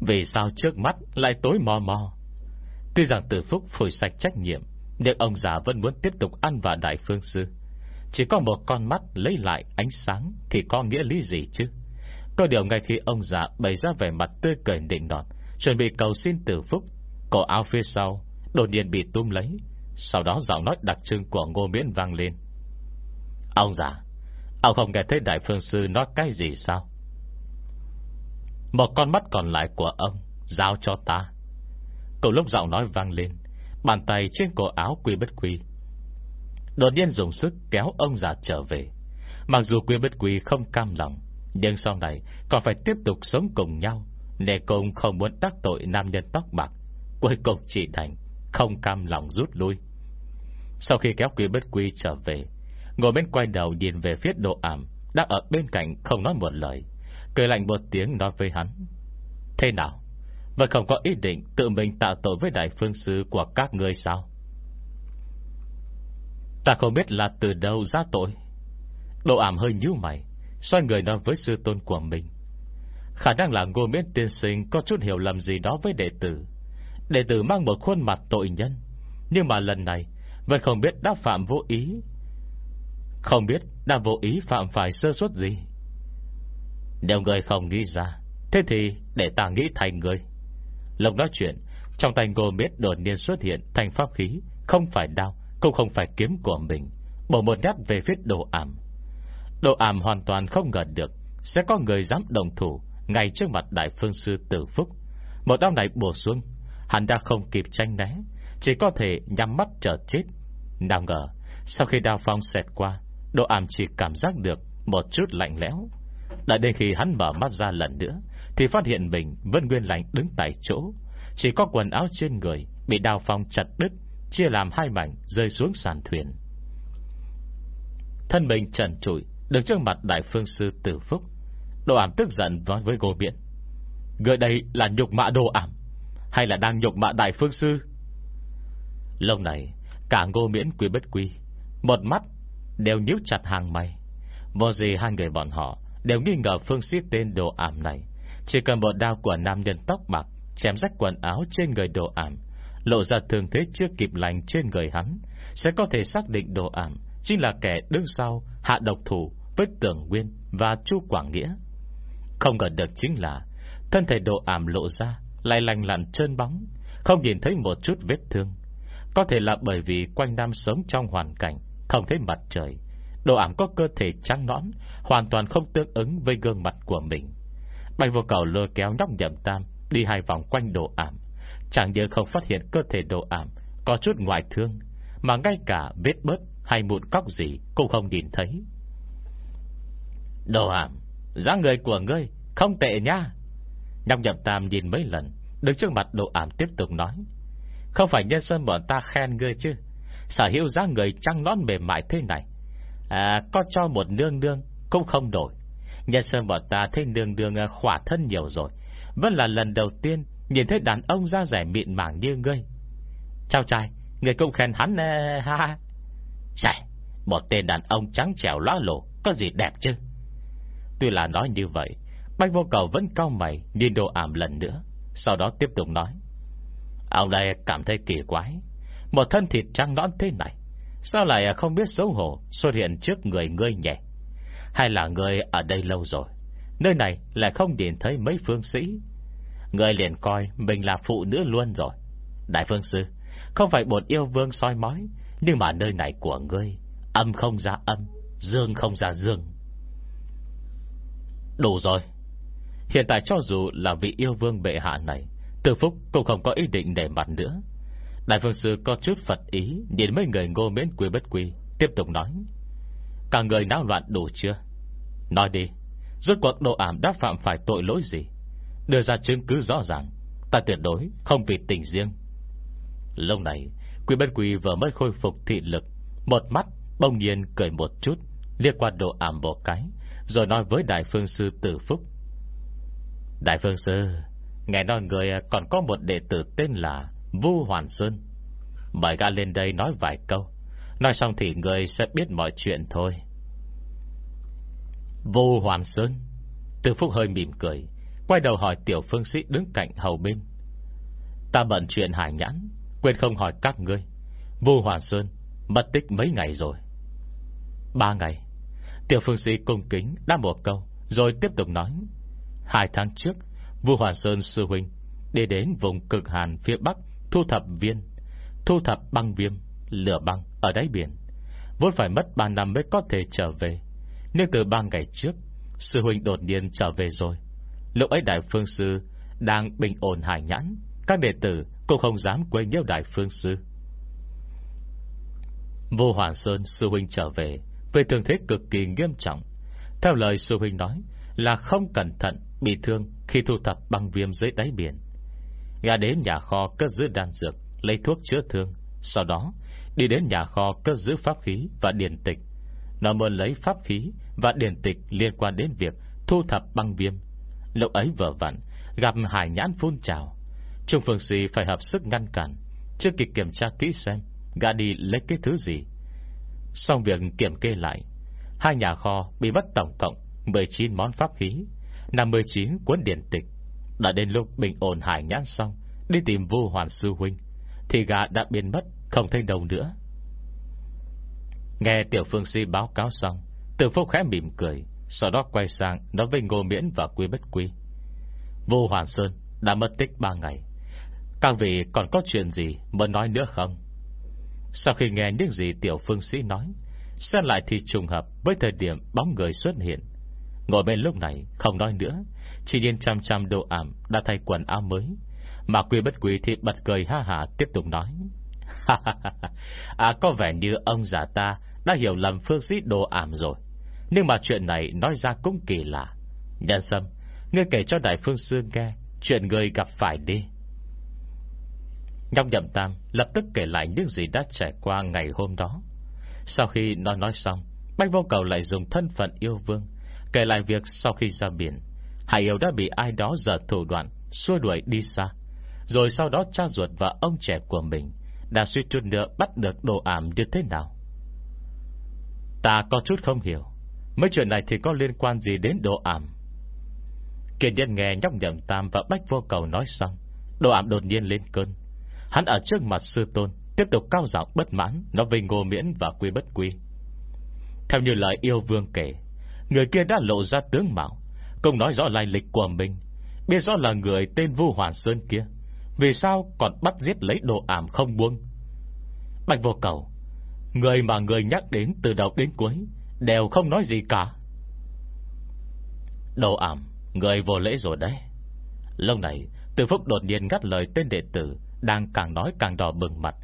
Vì sao trước mắt lại tối mò mò? Tuy rằng từ phúc phủi sạch trách nhiệm Nhưng ông già vẫn muốn tiếp tục ăn vào đại phương sư. Chỉ có một con mắt lấy lại ánh sáng Thì có nghĩa lý gì chứ? Có điều ngay khi ông già bày ra vẻ mặt tươi cười định đòn, Chuẩn bị cầu xin từ phúc Cổ áo phía sau Đột nhiên bị tung lấy. Sau đó giọng nói đặc trưng của ngô miễn vang lên. Ông già Ông không nghe thấy đại phương sư nói cái gì sao? Một con mắt còn lại của ông, Giao cho ta. Cậu lúc giọng nói vang lên, Bàn tay trên cổ áo quy bất quy. Đột nhiên dùng sức kéo ông già trở về. Mặc dù quy bất quy không cam lòng, Nhưng sau này Còn phải tiếp tục sống cùng nhau Nè cùng không muốn đắc tội nam nhân tóc bạc. Cuối cùng chỉ đành Không cam lòng rút lui. Sau khi kéo quy bất quy trở về, Ngồi bên quay đầu nhìn về phía độ ảm, Đang ở bên cạnh không nói một lời. Cười lạnh một tiếng nói với hắn. Thế nào? Vẫn không có ý định tự mình tạo tội với đại phương sư Của các người sao? Ta không biết là từ đâu ra tội. Độ ảm hơi nhíu mày, Xoay người nói với sư tôn của mình. Khả năng là ngô miễn tiên sinh Có chút hiểu lầm gì đó với đệ tử. Đệ tử mang một khuôn mặt tội nhân. Nhưng mà lần này, Vẫn không biết đã phạm vô ý. Không biết đã vô ý phạm phải sơ suất gì. Nếu người không nghĩ ra, Thế thì để ta nghĩ thành người Lộc nói chuyện, Trong tay ngô miết đột nhiên xuất hiện Thành pháp khí, Không phải đao, Cũng không phải kiếm của mình, Bổ một nhát về phía đồ ảm. Đồ ảm hoàn toàn không ngờ được Sẽ có người dám đồng thủ Ngay trước mặt đại phương sư tử phúc. Một đao này bổ xuống, Hắn đã không kịp tranh né, Chỉ có thể nhắm mắt chờ chết. Nào ngờ, Sau khi đao phong xẹt qua, đồ ảm chỉ cảm giác được Một chút lạnh lẽo. Đợi đến khi hắn mở mắt ra lần nữa, Thì phát hiện mình vẫn nguyên lành đứng tại chỗ. Chỉ có quần áo trên người Bị đào phong chặt đứt, Chia làm hai mảnh rơi xuống sàn thuyền. Thân mình trần trụi, Đứng trước mặt đại phương sư tử phúc. Đồ ảm tức giận nói với Ngô Miễn Người đây là nhục mạ đồ ảm, hay là đang nhục mạ đại phương sư? Lâu này, Cả ngô miễn quý bất quy, Một mắt đều nhíu chặt hàng mày. Vô gì hai người bọn họ Đều nghi ngờ phương sĩ tên đồ ảm này. Chỉ cần một đao của nam nhân tóc bạc, Chém rách quần áo trên người đồ ảm, Lộ ra thương thế chưa kịp lành trên người hắn, Sẽ có thể xác định đồ ảm Chính là kẻ đứng sau Hạ độc thủ với Tưởng Nguyên Và Chu Quảng Nghĩa. Không ngờ được chính là, Thân thể đồ ảm lộ ra, lại lành lặn trơn bóng, Không nhìn thấy một chút vết thương. Có thể là bởi vì quanh năm sống trong hoàn cảnh, Không thấy mặt trời Đồ ảm có cơ thể trắng nõn, Hoàn toàn không tương ứng với gương mặt của mình. Bạch vô cầu lôi kéo nhóc nhậm tam Đi hai vòng quanh đồ ảm. Chẳng nhớ không phát hiện cơ thể đồ ảm, có chút ngoại thương, Mà ngay cả vết bớt hay mụn cóc gì Cũng không nhìn thấy. Đồ ảm giá người của ngươi không tệ nha. Nhóc nhậm tam nhìn mấy lần, Đứng trước mặt đồ ảm tiếp tục nói, Không phải nhân dân bọn ta khen ngươi chứ? Sở hữu giá người trăng nón mềm mại thế này À có cho một nương nương, Cũng không đổi. Nhân sơn bọn ta thấy nương nương à, khỏa thân nhiều rồi. Vẫn là lần đầu tiên Nhìn thấy đàn ông da rẻ mịn màng như ngươi. Chào trai, Người cũng khen hắn à, ha ha. Chạy Một tên đàn ông trắng trẻo lóa lộ Có gì đẹp chứ? Tuy là nói như vậy, Bách vô cầu vẫn cao mày, Nhìn đồ ảm lần nữa, Sau đó tiếp tục nói. Ông đây cảm thấy kỳ quái, Một thân thịt trắng nõn thế này Sao lại à, không biết xấu hổ Xuất hiện trước người ngươi nhẹ Hay là ngươi ở đây lâu rồi, Nơi này lại không nhìn thấy mấy phương sĩ? Ngươi liền coi Mình là phụ nữ luôn rồi. Đại phương sư, Không phải bột yêu vương soi mói, Nhưng mà nơi này của ngươi, Âm không ra âm, Dương không ra dương. Đủ rồi. Hiện tại cho dù là vị yêu vương bệ hạ này Từ Phúc cũng không có ý định để mặt nữa. Đại phương sư có chút Phật ý, Nhìn mấy người ngô miễn quy bất quy Tiếp tục nói. Cả người náo loạn đủ chưa? Nói đi, Rốt cuộc độ ảm đã phạm phải tội lỗi gì? Đưa ra chứng cứ rõ ràng, Ta tuyệt đối không vì tình riêng. Lúc này Quy bất quy vừa mới khôi phục thị lực, Một mắt bông nhiên cười một chút Liên quan độ ảm một cái, Rồi nói với Đại Phương Sư Tử Phúc. Đại Phương Sư, Nghe nói người còn có một đệ tử tên là Vu Hoàn Sơn. Mời gã lên đây nói vài câu. Nói xong thì người sẽ biết mọi chuyện thôi. Vô Hoàn Sơn. Từ Phúc hơi mỉm cười, Quay đầu hỏi tiểu phương sĩ đứng cạnh hầu bên. Ta bận chuyện hải nhãn, Quên không hỏi các ngươi. Vô Hoàn Sơn, Mất tích mấy ngày rồi? Ba ngày. Tiểu phương sĩ cung kính đáp một câu, Rồi tiếp tục nói. Hai tháng trước Vua Hoàn Sơn Sư Huynh Đi đến vùng cực hàn phía Bắc Thu thập viên, Thu thập băng viêm, Lửa băng ở đáy biển. Vốn phải mất 3 năm mới có thể trở về. Nhưng từ 3 ngày trước, Sư Huynh đột nhiên trở về rồi. Lúc ấy Đại Phương Sư Đang bình ổn hải nhãn, Các đệ tử cũng không dám quên nhớ Đại Phương Sư. Vô Hoàn Sơn, Sư Huynh trở về Về thường thế cực kỳ nghiêm trọng. Theo lời Sư Huynh nói Là không cẩn thận Bị thương khi thu thập băng viêm dưới đáy biển. Gã đến nhà kho cất giữ đan dược, Lấy thuốc chữa thương, Sau đó đi đến nhà kho cất giữ pháp khí Và điển tịch. Nó muốn lấy pháp khí và điển tịch Liên quan đến việc thu thập băng viêm. Lúc ấy vợ vặn, Gặp hải nhãn phun trào. Trung phương sĩ phải hợp sức ngăn cản Trước kịp kiểm tra kỹ xem Gã đi lấy cái thứ gì. Xong việc kiểm kê lại, Hai nhà kho bị mất tổng cộng 19 món pháp khí 59 cuốn điển tịch đã đến lúc bình ổn hải nhãn xong, Đi tìm vô hoàn sư huynh, Thì gà đã biến mất, Không thấy đâu nữa. Nghe tiểu phương si báo cáo xong Từ phúc khẽ mỉm cười, Sau đó quay sang nói với ngô miễn và quy bất quy. Vô Hoàn Sơn Đã mất tích 3 ngày. Các vị còn có chuyện gì muốn nói nữa không? Sau khi nghe những gì tiểu phương sĩ nói, Xem lại thì trùng hợp Với thời điểm bóng người xuất hiện. Ngồi bên lúc này không nói nữa chỉ nhìn chăm chăm đồ ảm, Đã thay quần áo mới. Mà quy bất quý thì bật cười ha hả, tiếp tục nói. À có vẻ như ông già ta Đã hiểu lầm phương sĩ đồ ảm rồi. Nhưng mà chuyện này nói ra cũng kỳ lạ. Nhân sâm, Ngươi kể cho đại phương sư nghe Chuyện người gặp phải đi. Nhong nhậm tam lập tức kể lại những gì đã trải qua ngày hôm đó. Sau khi nó nói xong, Bách vô cầu lại dùng thân phận yêu vương Kể lại việc sau khi ra biển. Hải yêu đã bị ai đó giở thủ đoạn, Xua đuổi đi xa. Rồi sau đó cha ruột và ông trẻ của mình Đã suy chút nữa bắt được đồ ảm như thế nào? Ta có chút không hiểu. Mấy chuyện này thì có liên quan gì đến đồ ảm? Kiên nhân nghe nhóc nhậm tam và bách vô cầu nói xong, Đồ ảm đột nhiên lên cơn. Hắn ở trước mặt sư tôn, Tiếp tục cao giọng bất mãn, Nói về ngô miễn và quy bất quy. Theo như lời yêu vương kể, Người kia đã lộ ra tướng mạo công nói rõ lai lịch của mình, Biết rõ là người tên Vu Hoàn Sơn kia. Vì sao còn bắt giết lấy đồ ảm không buông? Bạch vô cầu, Người mà người nhắc đến từ đầu đến cuối Đều không nói gì cả. Đồ ảm, Người vô lễ rồi đấy. Lâu này, Từ Phúc đột nhiên ngắt lời tên đệ tử, Đang càng nói càng đỏ bừng mặt.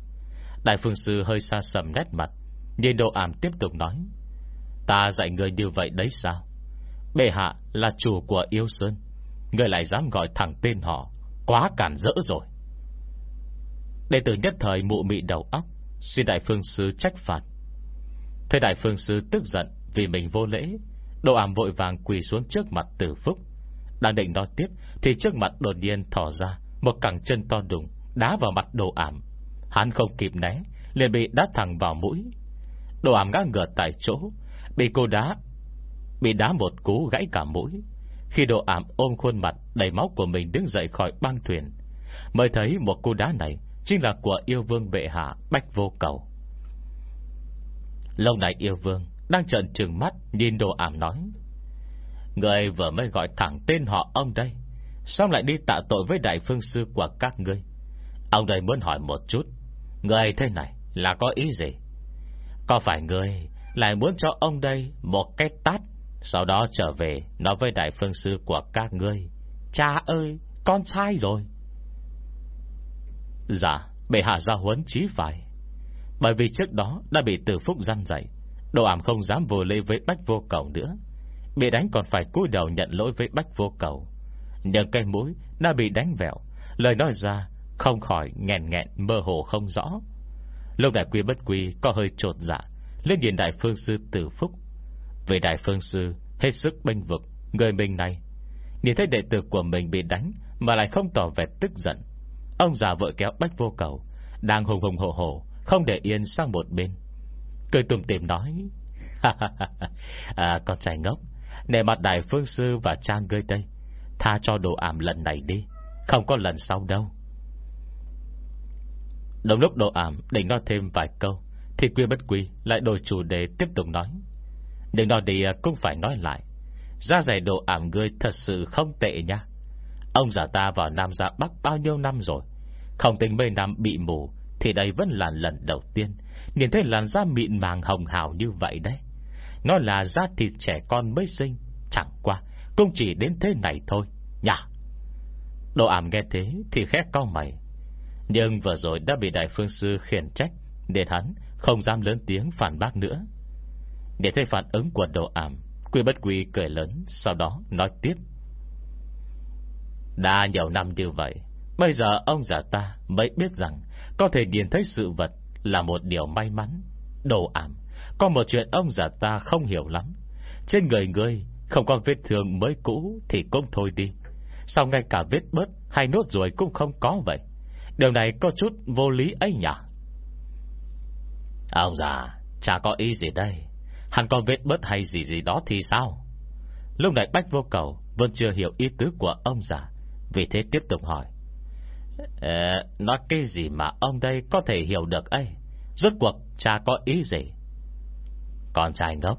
Đại phương sư hơi xa sầm nét mặt, Nhìn đồ ảm tiếp tục nói, Ta dạy người như vậy đấy sao? Bệ hạ là chủ của yêu sơn. Người lại dám gọi thẳng tên họ, Quá cản rỡ rồi. Đệ tử nhất thời mụ mị đầu óc, Xin đại phương sư trách phạt. Thế đại phương sư tức giận Vì mình vô lễ, Đồ ảm vội vàng quỳ xuống trước mặt tử phúc. Đang định nói tiếp, Thì trước mặt đột nhiên thỏ ra Một cẳng chân to đùng, Đá vào mặt đồ ảm. Hắn không kịp né, liền bị đá thẳng vào mũi. Đồ ảm ngã ngửa tại chỗ, Bị cô đá Bị đá một cú gãy cả mũi. Khi đồ ảm ôm khuôn mặt, Đầy máu của mình đứng dậy khỏi băng thuyền. Mới thấy một cú đá này Chính là của yêu vương bệ hạ Bách vô cầu. Lâu này yêu vương Đang trợn trừng mắt nhìn đồ ảm nói, Người vừa mới gọi thẳng tên họ ông đây Xong lại đi tạ tội với đại phương sư của các ngươi? Ông đây muốn hỏi một chút, Người thế này là có ý gì? Có phải người Lại muốn cho ông đây một cái tát sau đó trở về Nói với đại phương sư của các ngươi, Cha ơi, con sai rồi. Dạ Bệ hạ ra huấn chí phải, Bởi vì trước đó đã bị tử phúc gian dạy, Đồ ảm không dám vô lê với bách vô cầu nữa. Bị đánh còn phải cúi đầu nhận lỗi với bách vô cầu. Nhưng cây mũi đã bị đánh vẹo, Lời nói ra không khỏi nghẹn nghẹn mơ hồ không rõ. Lúc đại quy bất quy Có hơi trột dạ Lên nhìn đại phương sư tử phúc về đại phương sư hết sức bênh vực Người mình này Nhìn thấy đệ tử của mình bị đánh Mà lại không tỏ vẻ tức giận. Ông già vợ kéo bách vô cầu Đang hùng hùng hổ hổ Không để yên sang một bên. Cười tùm tìm nói à, Con trai ngốc Nề mặt đại phương sư và trang ngươi đây Tha cho đồ ảm lần này đi Không có lần sau đâu. Đồng lúc đồ ảm định nói thêm vài câu Thì quy bất quy lại đổi chủ đề tiếp tục nói Đừng nói đi à, cũng phải nói lại. Ra giải đồ ảm ngươi thật sự không tệ nha Ông già ta vào Nam Gia Bắc bao nhiêu năm rồi? Không tính mấy năm bị mù, Thì đây vẫn là lần đầu tiên. Nhìn thấy làn da mịn màng hồng hào như vậy đấy. Nó là da thịt trẻ con mới sinh, Chẳng qua, Cũng chỉ đến thế này thôi Nhà Đồ ảm nghe thế thì khét con mày. Nhưng vừa rồi đã bị đại phương sư khiển trách Để hắn không dám lớn tiếng phản bác nữa. Để thấy phản ứng của đồ ảm, Quy bất quy cười lớn, Sau đó nói tiếp. Đã nhiều năm như vậy, Bây giờ ông già ta mới biết rằng Có thể nhìn thấy sự vật Là một điều may mắn. Đồ ảm, Có một chuyện ông già ta không hiểu lắm. Trên người ngươi Không có vết thương mới cũ Thì cũng thôi đi. Sao ngay cả vết bớt hay nốt ruồi cũng không có vậy? Điều này có chút vô lý ấy nhỉ? Ông già, Chả có ý gì đây. Hắn có vết bớt hay gì gì đó thì sao? Lúc này Bách vô cầu Vẫn chưa hiểu ý tứ của ông già vì thế tiếp tục hỏi. Ờ, nói cái gì mà ông đây có thể hiểu được ấy? Rốt cuộc cha có ý gì? Con trai ngốc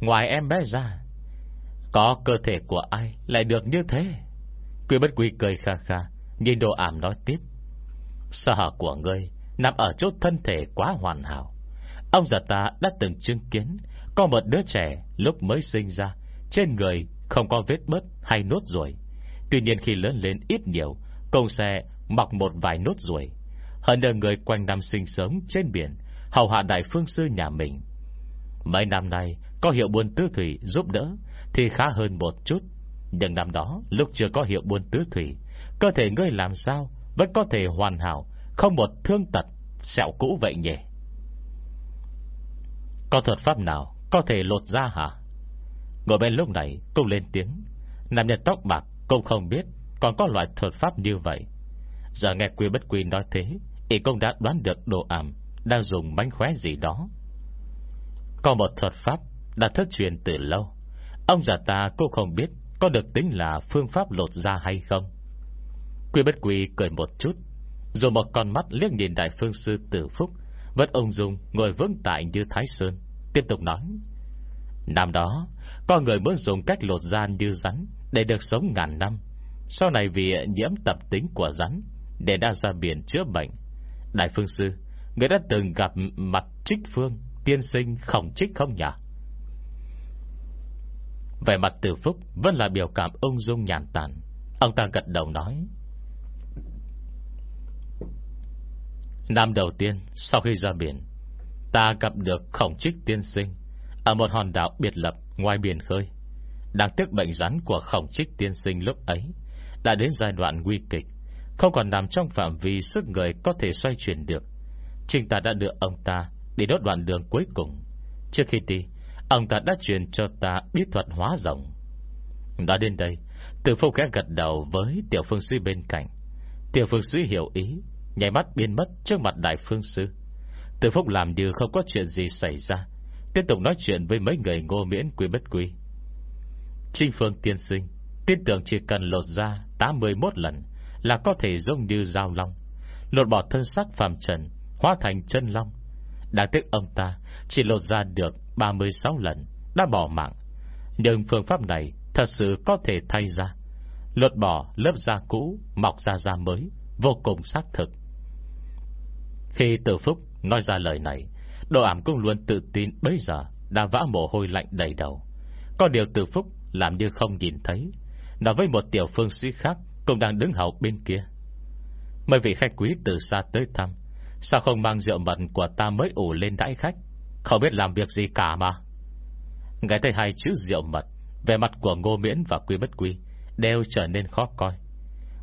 Ngoài em bé ra Có cơ thể của ai lại được như thế? Quy bất quy cười kha kha Nhìn đồ ảm nói tiếp. Sở hở của ngươi Nằm ở chỗ thân thể quá hoàn hảo. Ông già ta đã từng chứng kiến có một đứa trẻ lúc mới sinh ra, Trên người không có vết bớt hay nốt ruồi. Tuy nhiên khi lớn lên ít nhiều, Công xe mặc một vài nốt ruồi. Hơn nữa người quanh năm sinh sống trên biển, Hầu hạ đại phương sư nhà mình. Mấy năm nay, Có hiệu buôn tứ thủy giúp đỡ, Thì khá hơn một chút. Nhưng năm đó, lúc chưa có hiệu buôn tứ thủy, Cơ thể ngươi làm sao Vẫn có thể hoàn hảo, Không một thương tật, Sẹo cũ vậy nhỉ? Có thuật pháp nào có thể lột ra hả? Ngồi bên lúc này cũng lên tiếng. Nam nhân tóc bạc, cũng không biết Còn có loại thuật pháp như vậy. Giờ nghe quy bất quy nói thế Ý công đã đoán được đồ ảm Đang dùng mánh khóe gì đó. Có một thuật pháp Đã thất truyền từ lâu. Ông già ta cũng không biết Có được tính là phương pháp lột ra hay không. Quy bất quy cười một chút, Rồi một con mắt liếc nhìn đại phương sư tử phúc, Vẫn ông dung ngồi vững tại như Thái Sơn. Tiếp tục nói. Năm đó, Có người muốn dùng cách lột da như rắn để được sống ngàn năm. Sau này vì nhiễm tập tính của rắn Để đã ra biển chữa bệnh. Đại phương sư, Người đã từng gặp mặt trích phương, Tiên sinh khổng trích không nhỉ? Về mặt từ phúc Vẫn là biểu cảm ung dung nhàn tàn Ông ta gật đầu nói. Năm đầu tiên, Sau khi ra biển Ta gặp được khổng trích tiên sinh, Ở một hòn đảo biệt lập ngoài biển khơi. Đáng tiếc bệnh rắn của khổng trích tiên sinh lúc ấy Đã đến giai đoạn nguy kịch, Không còn nằm trong phạm vi sức người có thể xoay chuyển được. Trình ta đã đưa ông ta Đi đốt đoạn đường cuối cùng. Trước khi đi, Ông ta đã truyền cho ta bí thuật hóa rồng. Đã đến đây Từ phúc khẽ gật đầu với tiểu phương sư bên cạnh. Tiểu phương sư hiểu ý, Nhảy mắt biến mất trước mặt đại phương sư. Từ phúc làm như không có chuyện gì xảy ra. Tiếp tục nói chuyện với mấy người ngô miễn quý bất quý Trinh phương tiên sinh, Tin tưởng chỉ cần lột ra 81 lần Là có thể giống như dao long. Lột bỏ thân sắc phàm trần, Hóa thành chân long. Đáng tiếc ông ta, chỉ lột ra được 36 lần, Đã bỏ mạng. Nhưng phương pháp này Thật sự có thể thay ra. Lột bỏ lớp da cũ, Mọc ra da mới, Vô cùng xác thực. Khi từ phúc nói ra lời này, Đồ ảm cũng luôn tự tin bây giờ Đã vã mồ hôi lạnh đầy đầu. Có điều từ phúc làm như không nhìn thấy, Nói với một tiểu phương sĩ khác Cũng đang đứng hậu bên kia. Mấy vị khách quý từ xa tới thăm, Sao không mang rượu mật của ta mới ủ lên đãi khách? Không biết làm việc gì cả mà. Nghe thấy hai chữ rượu mật Về mặt của ngô miễn và quy bất quy Đều trở nên khó coi.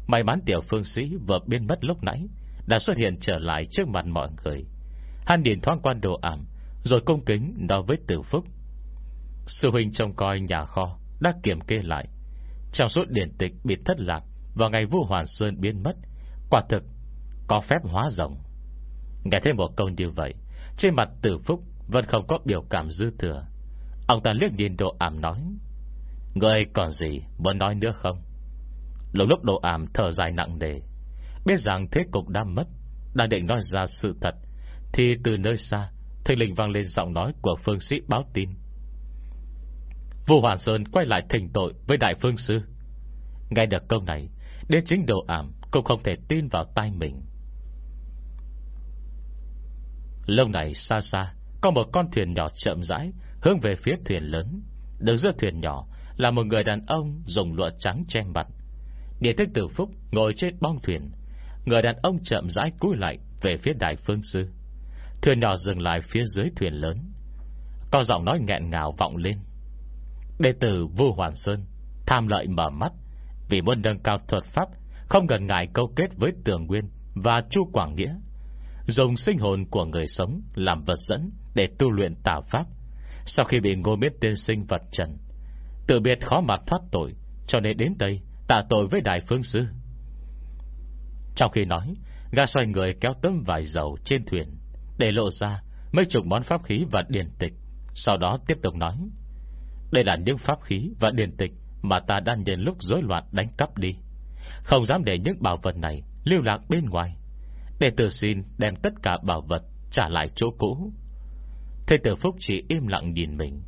May mắn tiểu phương sĩ vừa biến mất lúc nãy, Đã xuất hiện trở lại trước mặt mọi người. Hắn nhìn thoáng quan đồ ảm Rồi cung kính nói với tử phúc. Sư huynh trông coi nhà kho Đã kiểm kê lại. Trong suốt điển tịch bị thất lạc Vào ngày vua Hoàn Sơn biến mất, Quả thực có phép hóa rồng Nghe thêm một câu như vậy, Trên mặt tử phúc Vẫn không có biểu cảm dư thừa. Ông ta liếc nhìn đồ ảm nói Người còn gì muốn nói nữa không? Lúc lúc đồ ảm thở dài nặng nề, Biết rằng thế cục đã mất, Đang định nói ra sự thật thì từ nơi xa, Thình linh vang lên giọng nói của phương sĩ báo tin. Vua Hoàn Sơn quay lại thỉnh tội Với đại phương sư. Nghe được câu này Đến chính đồ ảm cũng không thể tin vào tay mình. Lâu này xa xa, Có một con thuyền nhỏ chậm rãi Hướng về phía thuyền lớn. Đứng giữa thuyền nhỏ Là một người đàn ông dùng lụa trắng che mặt. Địa thức tử phúc ngồi trên bong thuyền, Người đàn ông chậm rãi cúi lại Về phía đại phương sư. Thuyền nhỏ dừng lại phía dưới thuyền lớn. Có giọng nói nghẹn ngào vọng lên. Đệ tử vua Hoàn Sơn Tham lợi mở mắt Vì muốn nâng cao thuật pháp, Không gần ngại câu kết với Tường Nguyên Và Chu Quảng Nghĩa, Dùng sinh hồn của người sống Làm vật dẫn để tu luyện tà pháp. Sau khi bị ngô miết tiên sinh vật trần Tự biệt khó mà thoát tội, Cho nên đến đây tạ tội với đại phương sư. Trong khi nói, Gã xoay người kéo tấm vải dầu trên thuyền để lộ ra Mấy chục món pháp khí và điển tịch, Sau đó tiếp tục nói, Đây là những pháp khí và điển tịch Mà ta đang nhân lúc rối loạn đánh cắp đi. Không dám để những bảo vật này Lưu lạc bên ngoài Đệ tử xin đem tất cả bảo vật Trả lại chỗ cũ. Thầy tử Phúc chỉ im lặng nhìn mình,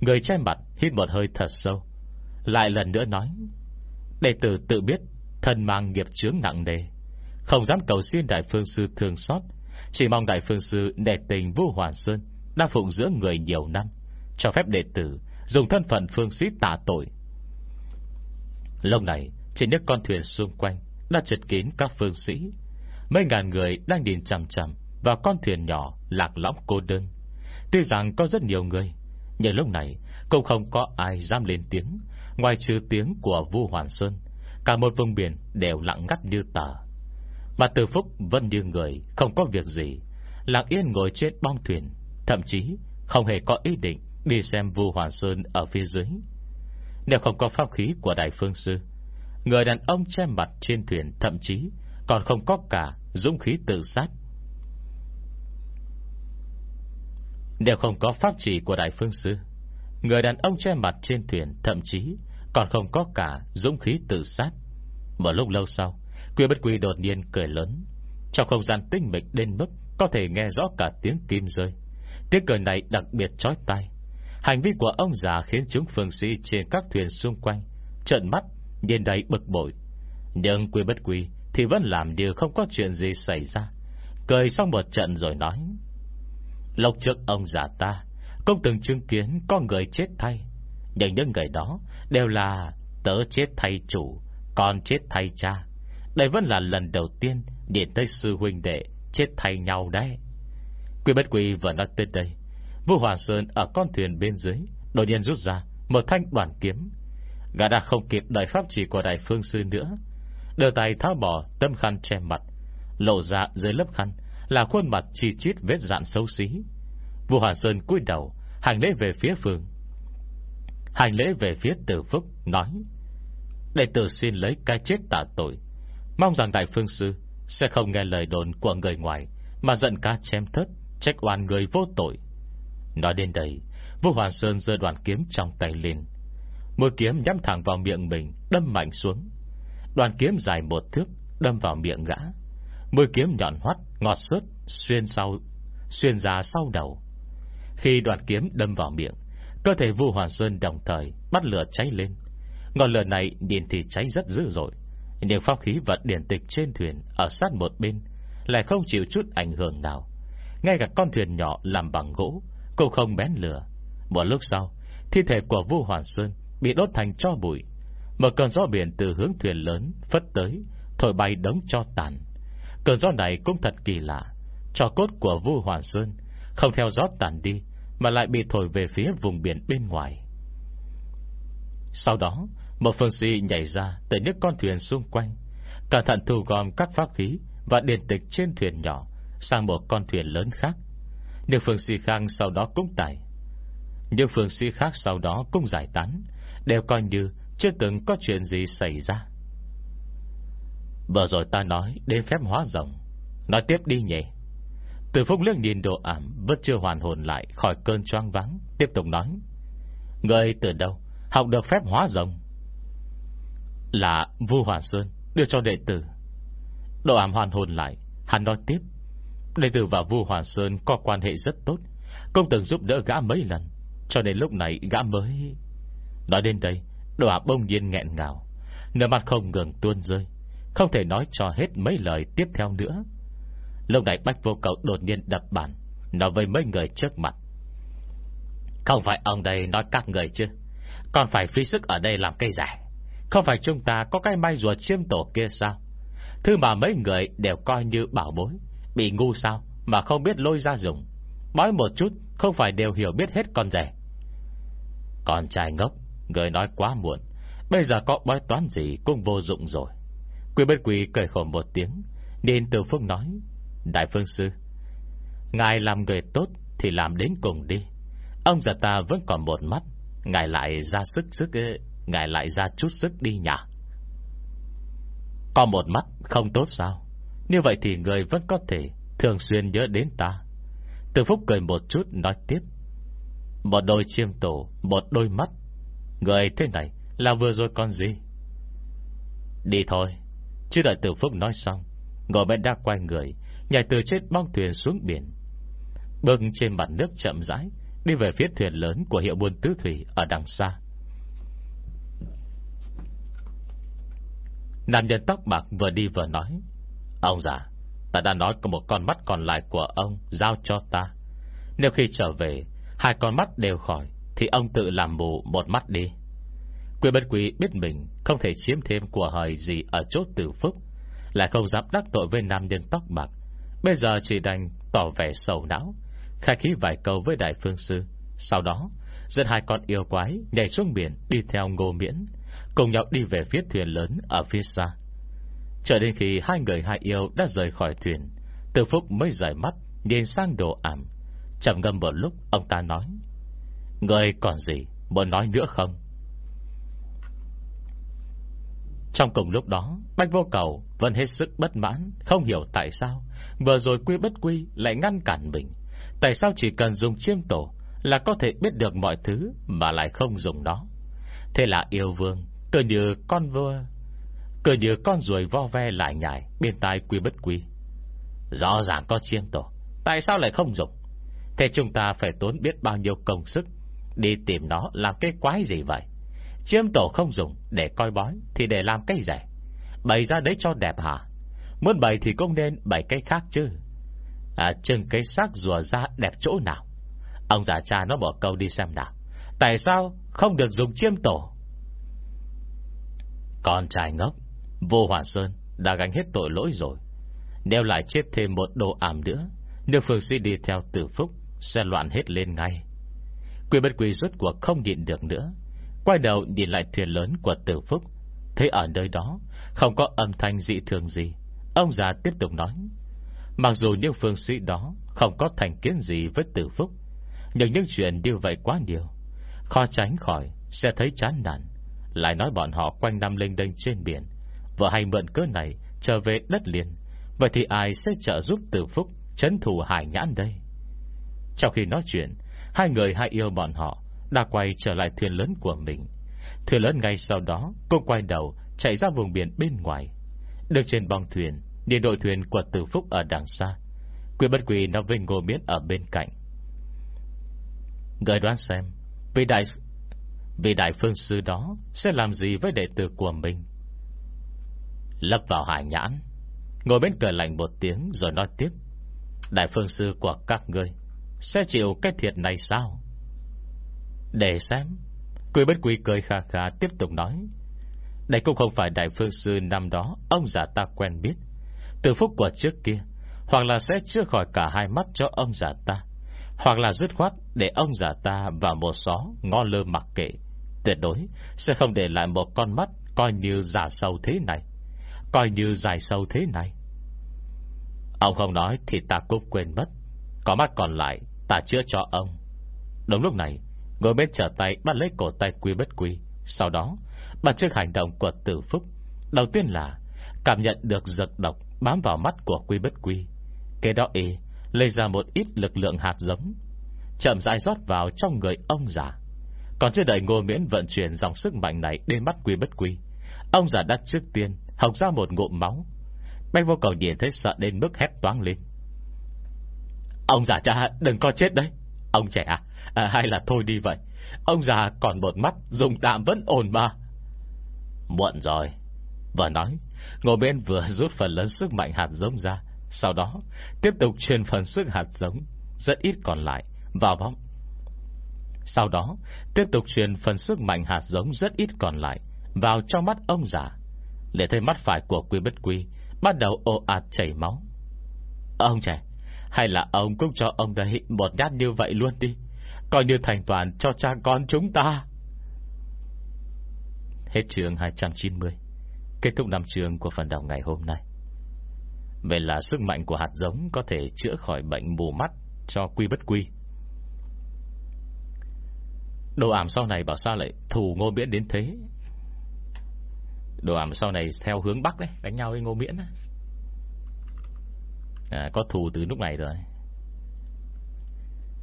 Người che mặt hít một hơi thật sâu, Lại lần nữa nói, Đệ tử tự biết Thân mang nghiệp chướng nặng nề, Không dám cầu xin Đại Phương Sư thương xót chỉ mong Đại Phương Sư đệ tình Vũ Hoàn Sơn đã phụng dưỡng người nhiều năm, Cho phép đệ tử Dùng thân phận phương sĩ tạ tội. Lúc này Trên những con thuyền xung quanh Đã chật kín các phương sĩ. Mấy ngàn người đang nhìn chằm chằm Vào con thuyền nhỏ lạc lõng cô đơn. Tuy rằng có rất nhiều người, Nhưng lúc này cũng không có ai dám lên tiếng, Ngoài trừ tiếng của vua Hoàn Sơn, Cả một vùng biển đều lặng ngắt như tờ. Mà từ phúc vẫn như người, Không có việc gì. Lặng yên ngồi trên bong thuyền, Thậm chí không hề có ý định Đi xem vua Hoàn Sơn ở phía dưới. Nếu không có pháp khí của Đại Phương Sư, Người đàn ông che mặt trên thuyền Thậm chí còn không có cả dũng khí tự sát. Nếu không có pháp chỉ của Đại Phương Sư, Người đàn ông che mặt trên thuyền Thậm chí còn không có cả Dũng khí tự sát. Một lúc lâu sau Quy bất quy đột nhiên cười lớn. Trong không gian tinh mịch đến mức Có thể nghe rõ cả tiếng kim rơi. Tiếng cười này đặc biệt chói tai. Hành vi của ông già khiến chúng phương sĩ Trên các thuyền xung quanh Trợn mắt, nhìn đầy bực bội. Nhưng quy bất quy thì vẫn làm điều không có chuyện gì xảy ra. Cười xong một trận rồi nói, Lộc trước ông già ta, Cũng từng chứng kiến có người chết thay. Nhưng những người đó Đều là tớ chết thay chủ, Con chết thay cha. Đây vẫn là lần đầu tiên Nhìn thấy sư huynh đệ chết thay nhau đấy. Quy bất quy vừa nói tới đây Vũ Hòa Sơn ở con thuyền bên dưới Đột nhiên rút ra Một thanh đoàn kiếm. Gã đã không kịp đợi pháp chỉ của đại phương sư nữa, Đưa tay tháo bỏ tâm khăn che mặt, Lộ ra dưới lớp khăn Là khuôn mặt chi chít vết dạn xấu xí. Vũ Hòa Sơn cúi đầu, Hành lễ về phía phương. Hành lễ về phía tử phúc, Nói, Đệ tử xin lấy cái chết tạ tội Mong rằng đại phương sư Sẽ không nghe lời đồn của người ngoài, Mà giận cá chém thất Trách oan người vô tội. Nói đến đây Vũ Hoàn Sơn giơ đoàn kiếm trong tay lên. Mũi kiếm nhắm thẳng vào miệng mình, Đâm mạnh xuống. Đoàn kiếm dài một thước, Đâm vào miệng gã. Mũi kiếm nhọn hoắt, ngọt sớt, Xuyên sau, Xuyên ra sau đầu. Khi đoàn kiếm đâm vào miệng, Cơ thể Vu Hoàn Sơn đồng thời Bắt lửa cháy lên. Ngọn lửa này nhìn thì cháy rất dữ dội. Nhưng pháp khí vật điển tịch trên thuyền Ở sát một bên Lại không chịu chút ảnh hưởng nào. Ngay cả con thuyền nhỏ làm bằng gỗ Cũng không bén lửa. Một lúc sau, Thi thể của Vu Hoàn Sơn Bị đốt thành cho bụi. Một cơn gió biển từ hướng thuyền lớn Phất tới, Thổi bay đống cho tàn. Cơn gió này cũng thật kỳ lạ, Cho cốt của Vu Hoàn Sơn Không theo gió tàn đi Mà lại bị thổi về phía vùng biển bên ngoài. Sau đó một phương sĩ nhảy ra Từ những con thuyền xung quanh. Cẩn thận thu gom các pháp khí Và điện tịch trên thuyền nhỏ, Sang một con thuyền lớn khác. Nhưng phương sĩ khang sau đó cũng tải. Nhưng phương sĩ khác sau đó cũng giải tán, Đều coi như Chưa từng có chuyện gì xảy ra. Vừa rồi ta nói Đến phép hóa rồng. Nói tiếp đi nhỉ. Từ phúc lương nhìn đồ ảm Vẫn chưa hoàn hồn lại khỏi cơn choang vắng Tiếp tục nói. Người từ đâu Học được phép hóa rồng? Là Vu Hòa Sơn, Đưa cho đệ tử. Độ ảm hoàn hồn lại, Hắn nói tiếp. Đệ tử và Vu Hòa Sơn có quan hệ rất tốt, Công từng giúp đỡ gã mấy lần, Cho nên lúc này gã mới Nói đến đây Độ ảm bông nhiên nghẹn ngào, Nửa mặt không ngừng tuôn rơi, Không thể nói cho hết mấy lời tiếp theo nữa. Lúc này Bách Vô Cầu đột nhiên đập bản Nói với mấy người trước mặt. Không phải ông đây nói các người chứ, Còn phải phí sức ở đây làm cây giải không phải chúng ta có cái may rùa chiêm tổ kia sao? Thứ mà mấy người đều coi như bảo bối Bị ngu sao Mà không biết lôi ra dùng? Bói một chút không phải đều hiểu biết hết con rẻ Con trai ngốc Người nói quá muộn. Bây giờ có bói toán gì cũng vô dụng rồi. Quỷ bất quỷ cười khổ một tiếng. Nên từ phương nói Đại phương sư Ngài làm người tốt thì làm đến cùng đi. Ông già ta vẫn còn một mắt Ngài lại ra sức sức ấy, Ngài lại ra chút sức đi nhỉ? Có một mắt không tốt sao? Như vậy thì người vẫn có thể Thường xuyên nhớ đến ta. Từ phúc cười một chút, nói tiếp. Một đôi chiêm tổ, Một đôi mắt. Người thế này là vừa rồi con gì? Đi thôi. Chứ đợi từ phúc nói xong, Ngồi bên đã quay người, Nhảy từ trên bong thuyền xuống biển. Bưng trên mặt nước chậm rãi, Đi về phía thuyền lớn của hiệu buôn tứ thủy Ở đằng xa. Nam nhân tóc bạc vừa đi vừa nói, Ông già, Ta đã nói có một con mắt còn lại của ông Giao cho ta. Nếu khi trở về, Hai con mắt đều khỏi, Thì ông tự làm mù một mắt đi. Quy bất quý biết mình Không thể chiếm thêm của hời gì Ở chốt tử phúc, Lại không dám đắc tội với nam nhân tóc bạc. Bây giờ chỉ đành tỏ vẻ sầu não, Khai khí vài câu với đại phương sư. Sau đó, Dẫn hai con yêu quái nhảy xuống biển Đi theo ngô miễn. Cùng nhau đi về phía thuyền lớn Ở phía xa. Chờ đến khi hai người hai yêu đã rời khỏi thuyền Từ phúc mới rời mắt, Nhìn sang đồ ảm. Chậm ngâm một lúc, ông ta nói Người còn gì muốn nói nữa không? Trong cùng lúc đó, Bách vô cầu vẫn hết sức bất mãn, Không hiểu tại sao Vừa rồi quy bất quy lại ngăn cản mình. Tại sao chỉ cần dùng chiêm tổ Là có thể biết được mọi thứ Mà lại không dùng nó? Thế là yêu vương Cơ như con vua Cơ như con ruồi vo ve lại nhảy Bên tai quy bất quy Rõ ràng có chiêm tổ Tại sao lại không dùng Thế chúng ta phải tốn biết bao nhiêu công sức Đi tìm nó làm cái quái gì vậy? Chiêm tổ không dùng Để coi bói Thì để làm cái rẻ. Bày ra đấy cho đẹp hả? Muốn bày thì cũng nên bày cái khác chứ. À, Chừng cái xác rùa ra đẹp chỗ nào? Ông già cha nó bỏ câu đi xem nào. Tại sao không được dùng chiêm tổ? Con trai ngốc, Vô Hòa Sơn, đã gánh hết tội lỗi rồi. Nếu lại chết thêm một đồ ảm nữa Nếu phương sĩ đi theo tử phúc, Sẽ loạn hết lên ngay. Quỷ bất quỷ rốt cuộc không nhịn được nữa, Quay đầu nhìn lại thuyền lớn của tử phúc. Thấy ở nơi đó, Không có âm thanh dị thường gì. Ông già tiếp tục nói, Mặc dù những phương sĩ đó Không có thành kiến gì với tử phúc, Nhưng những chuyện như vậy quá nhiều. Khó tránh khỏi Sẽ thấy chán nản. Lại nói bọn họ quanh năm lênh đênh trên biển. Vợ hay mượn cớ này Trở về đất liền. Vậy thì ai sẽ trợ giúp tử phúc Chấn thủ hải nhãn đây? Trong khi nói chuyện, Hai người hai yêu bọn họ Đã quay trở lại thuyền lớn của mình. Thuyền lớn ngay sau đó Cô quay đầu chạy ra vùng biển bên ngoài. Được trên bong thuyền Nhìn đội thuyền của tử phúc ở đằng xa. Quy bất quỳ nó vinh ngô miết ở bên cạnh. Người đoán xem, Vị đại vì đại phương sư đó Sẽ làm gì với đệ tử của mình? Lấp vào hải nhãn, Ngồi bên cửa lạnh một tiếng rồi nói tiếp. Đại phương sư của các ngươi Sẽ chịu cái thiệt này sao? Để xem. Quỷ bất quỷ cười khà khà tiếp tục nói. Đây cũng không phải đại phương sư năm đó Ông già ta quen biết. Từ phúc của trước kia, Hoặc là sẽ chữa khỏi cả hai mắt cho ông già ta, Hoặc là dứt khoát Để ông già ta vào một xó Ngó lơ mặc kệ. Tuyệt đối sẽ không để lại một con mắt Coi như giả sâu thế này, Coi như dài sâu thế này. Ông không nói thì ta cũng quên mất, Có mắt còn lại Ta chữa cho ông. Đúng lúc này, Ngồi bên trở tay bắt lấy cổ tay quy bất quy. Sau đó, Bắt trước hành động của tử phúc. Đầu tiên là Cảm nhận được giật độc bám vào mắt của quy bất quy. Kế đó y Lấy ra một ít lực lượng hạt giống, Chậm rãi rót vào trong người ông già. Còn chưa đợi ngô miễn vận chuyển dòng sức mạnh này đến mắt quy bất quy Ông già đắt trước tiên Học ra một ngụm máu. Bách vô cầu nhìn thấy sợ đến mức hét toáng lên. Ông già cha đừng có chết đấy. Ông trẻ à, à Hay là thôi đi vậy. Ông già còn một mắt Dùng tạm vẫn ổn mà. Muộn rồi. Vừa nói Ngồi bên vừa rút phần lớn sức mạnh hạt giống ra. Sau đó Tiếp tục truyền phần sức hạt giống Rất ít còn lại Vào bóng. Sau đó, Tiếp tục truyền phần sức mạnh hạt giống Rất ít còn lại Vào trong mắt ông già, Để thấy mắt phải của quy bất quy Bắt đầu ồ ạt chảy máu. Ông trẻ, Hay là ông cũng cho ông đấy một nhát như vậy luôn đi, Coi như thành toàn cho cha con chúng ta. Hết trường 290 Kết thúc năm trường của phần đầu ngày hôm nay. Vậy là sức mạnh của hạt giống Có thể chữa khỏi bệnh mù mắt Cho quy bất quy. Đồ ảm sau này bảo sao lại Thù ngô miễn đến thế? Đồ ảm sau này theo hướng Bắc đấy Đánh nhau với Ngô Miễn à, Có thù từ lúc này rồi.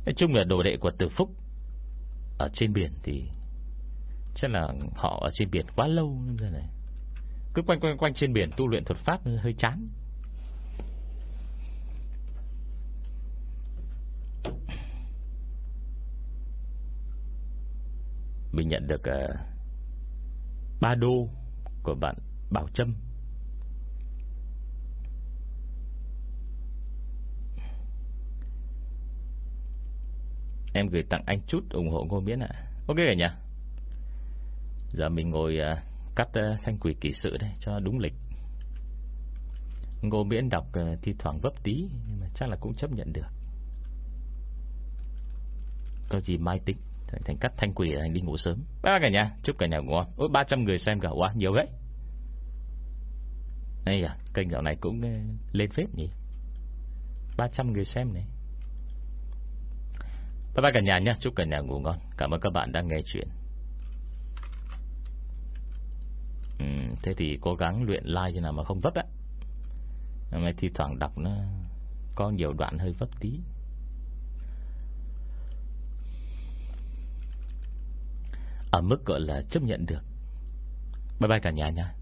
Nói chung là đồ đệ của Tử Phúc Ở trên biển thì Chắc là họ ở trên biển quá lâu rồi này Cứ quanh quanh quanh trên biển tu luyện thuật pháp hơi chán. Mình nhận được uh, ba đô của bạn Bảo Trâm. Em gửi tặng anh chút ủng hộ Ngô Miễn ạ. Ok cả nhà. Giờ mình ngồi uh, cắt uh, thanh quỷ kỷ sự đây Cho đúng lịch. Ngô Miễn đọc uh, thi thoảng vấp tí Nhưng mà chắc là cũng chấp nhận được. Có gì mai tính? Thành cắt thanh quỷ thành đi ngủ sớm. Bye cả nhà Chúc cả nhà ngủ ngon. Ôi 300 người xem cả quá nhiều đấy. Ây à Kênh dạo này cũng lên phết nhỉ. 300 người xem này. Bye bye cả nhà nhé Chúc cả nhà ngủ ngon. Cảm ơn các bạn đã nghe chuyện. Ừ, Thế thì cố gắng luyện like cho nào mà không vấp á. Mà thi thoảng đọc nó Có nhiều đoạn hơi vấp tí. Ở mức gọi là chấp nhận được. Bye bye cả nhà nha.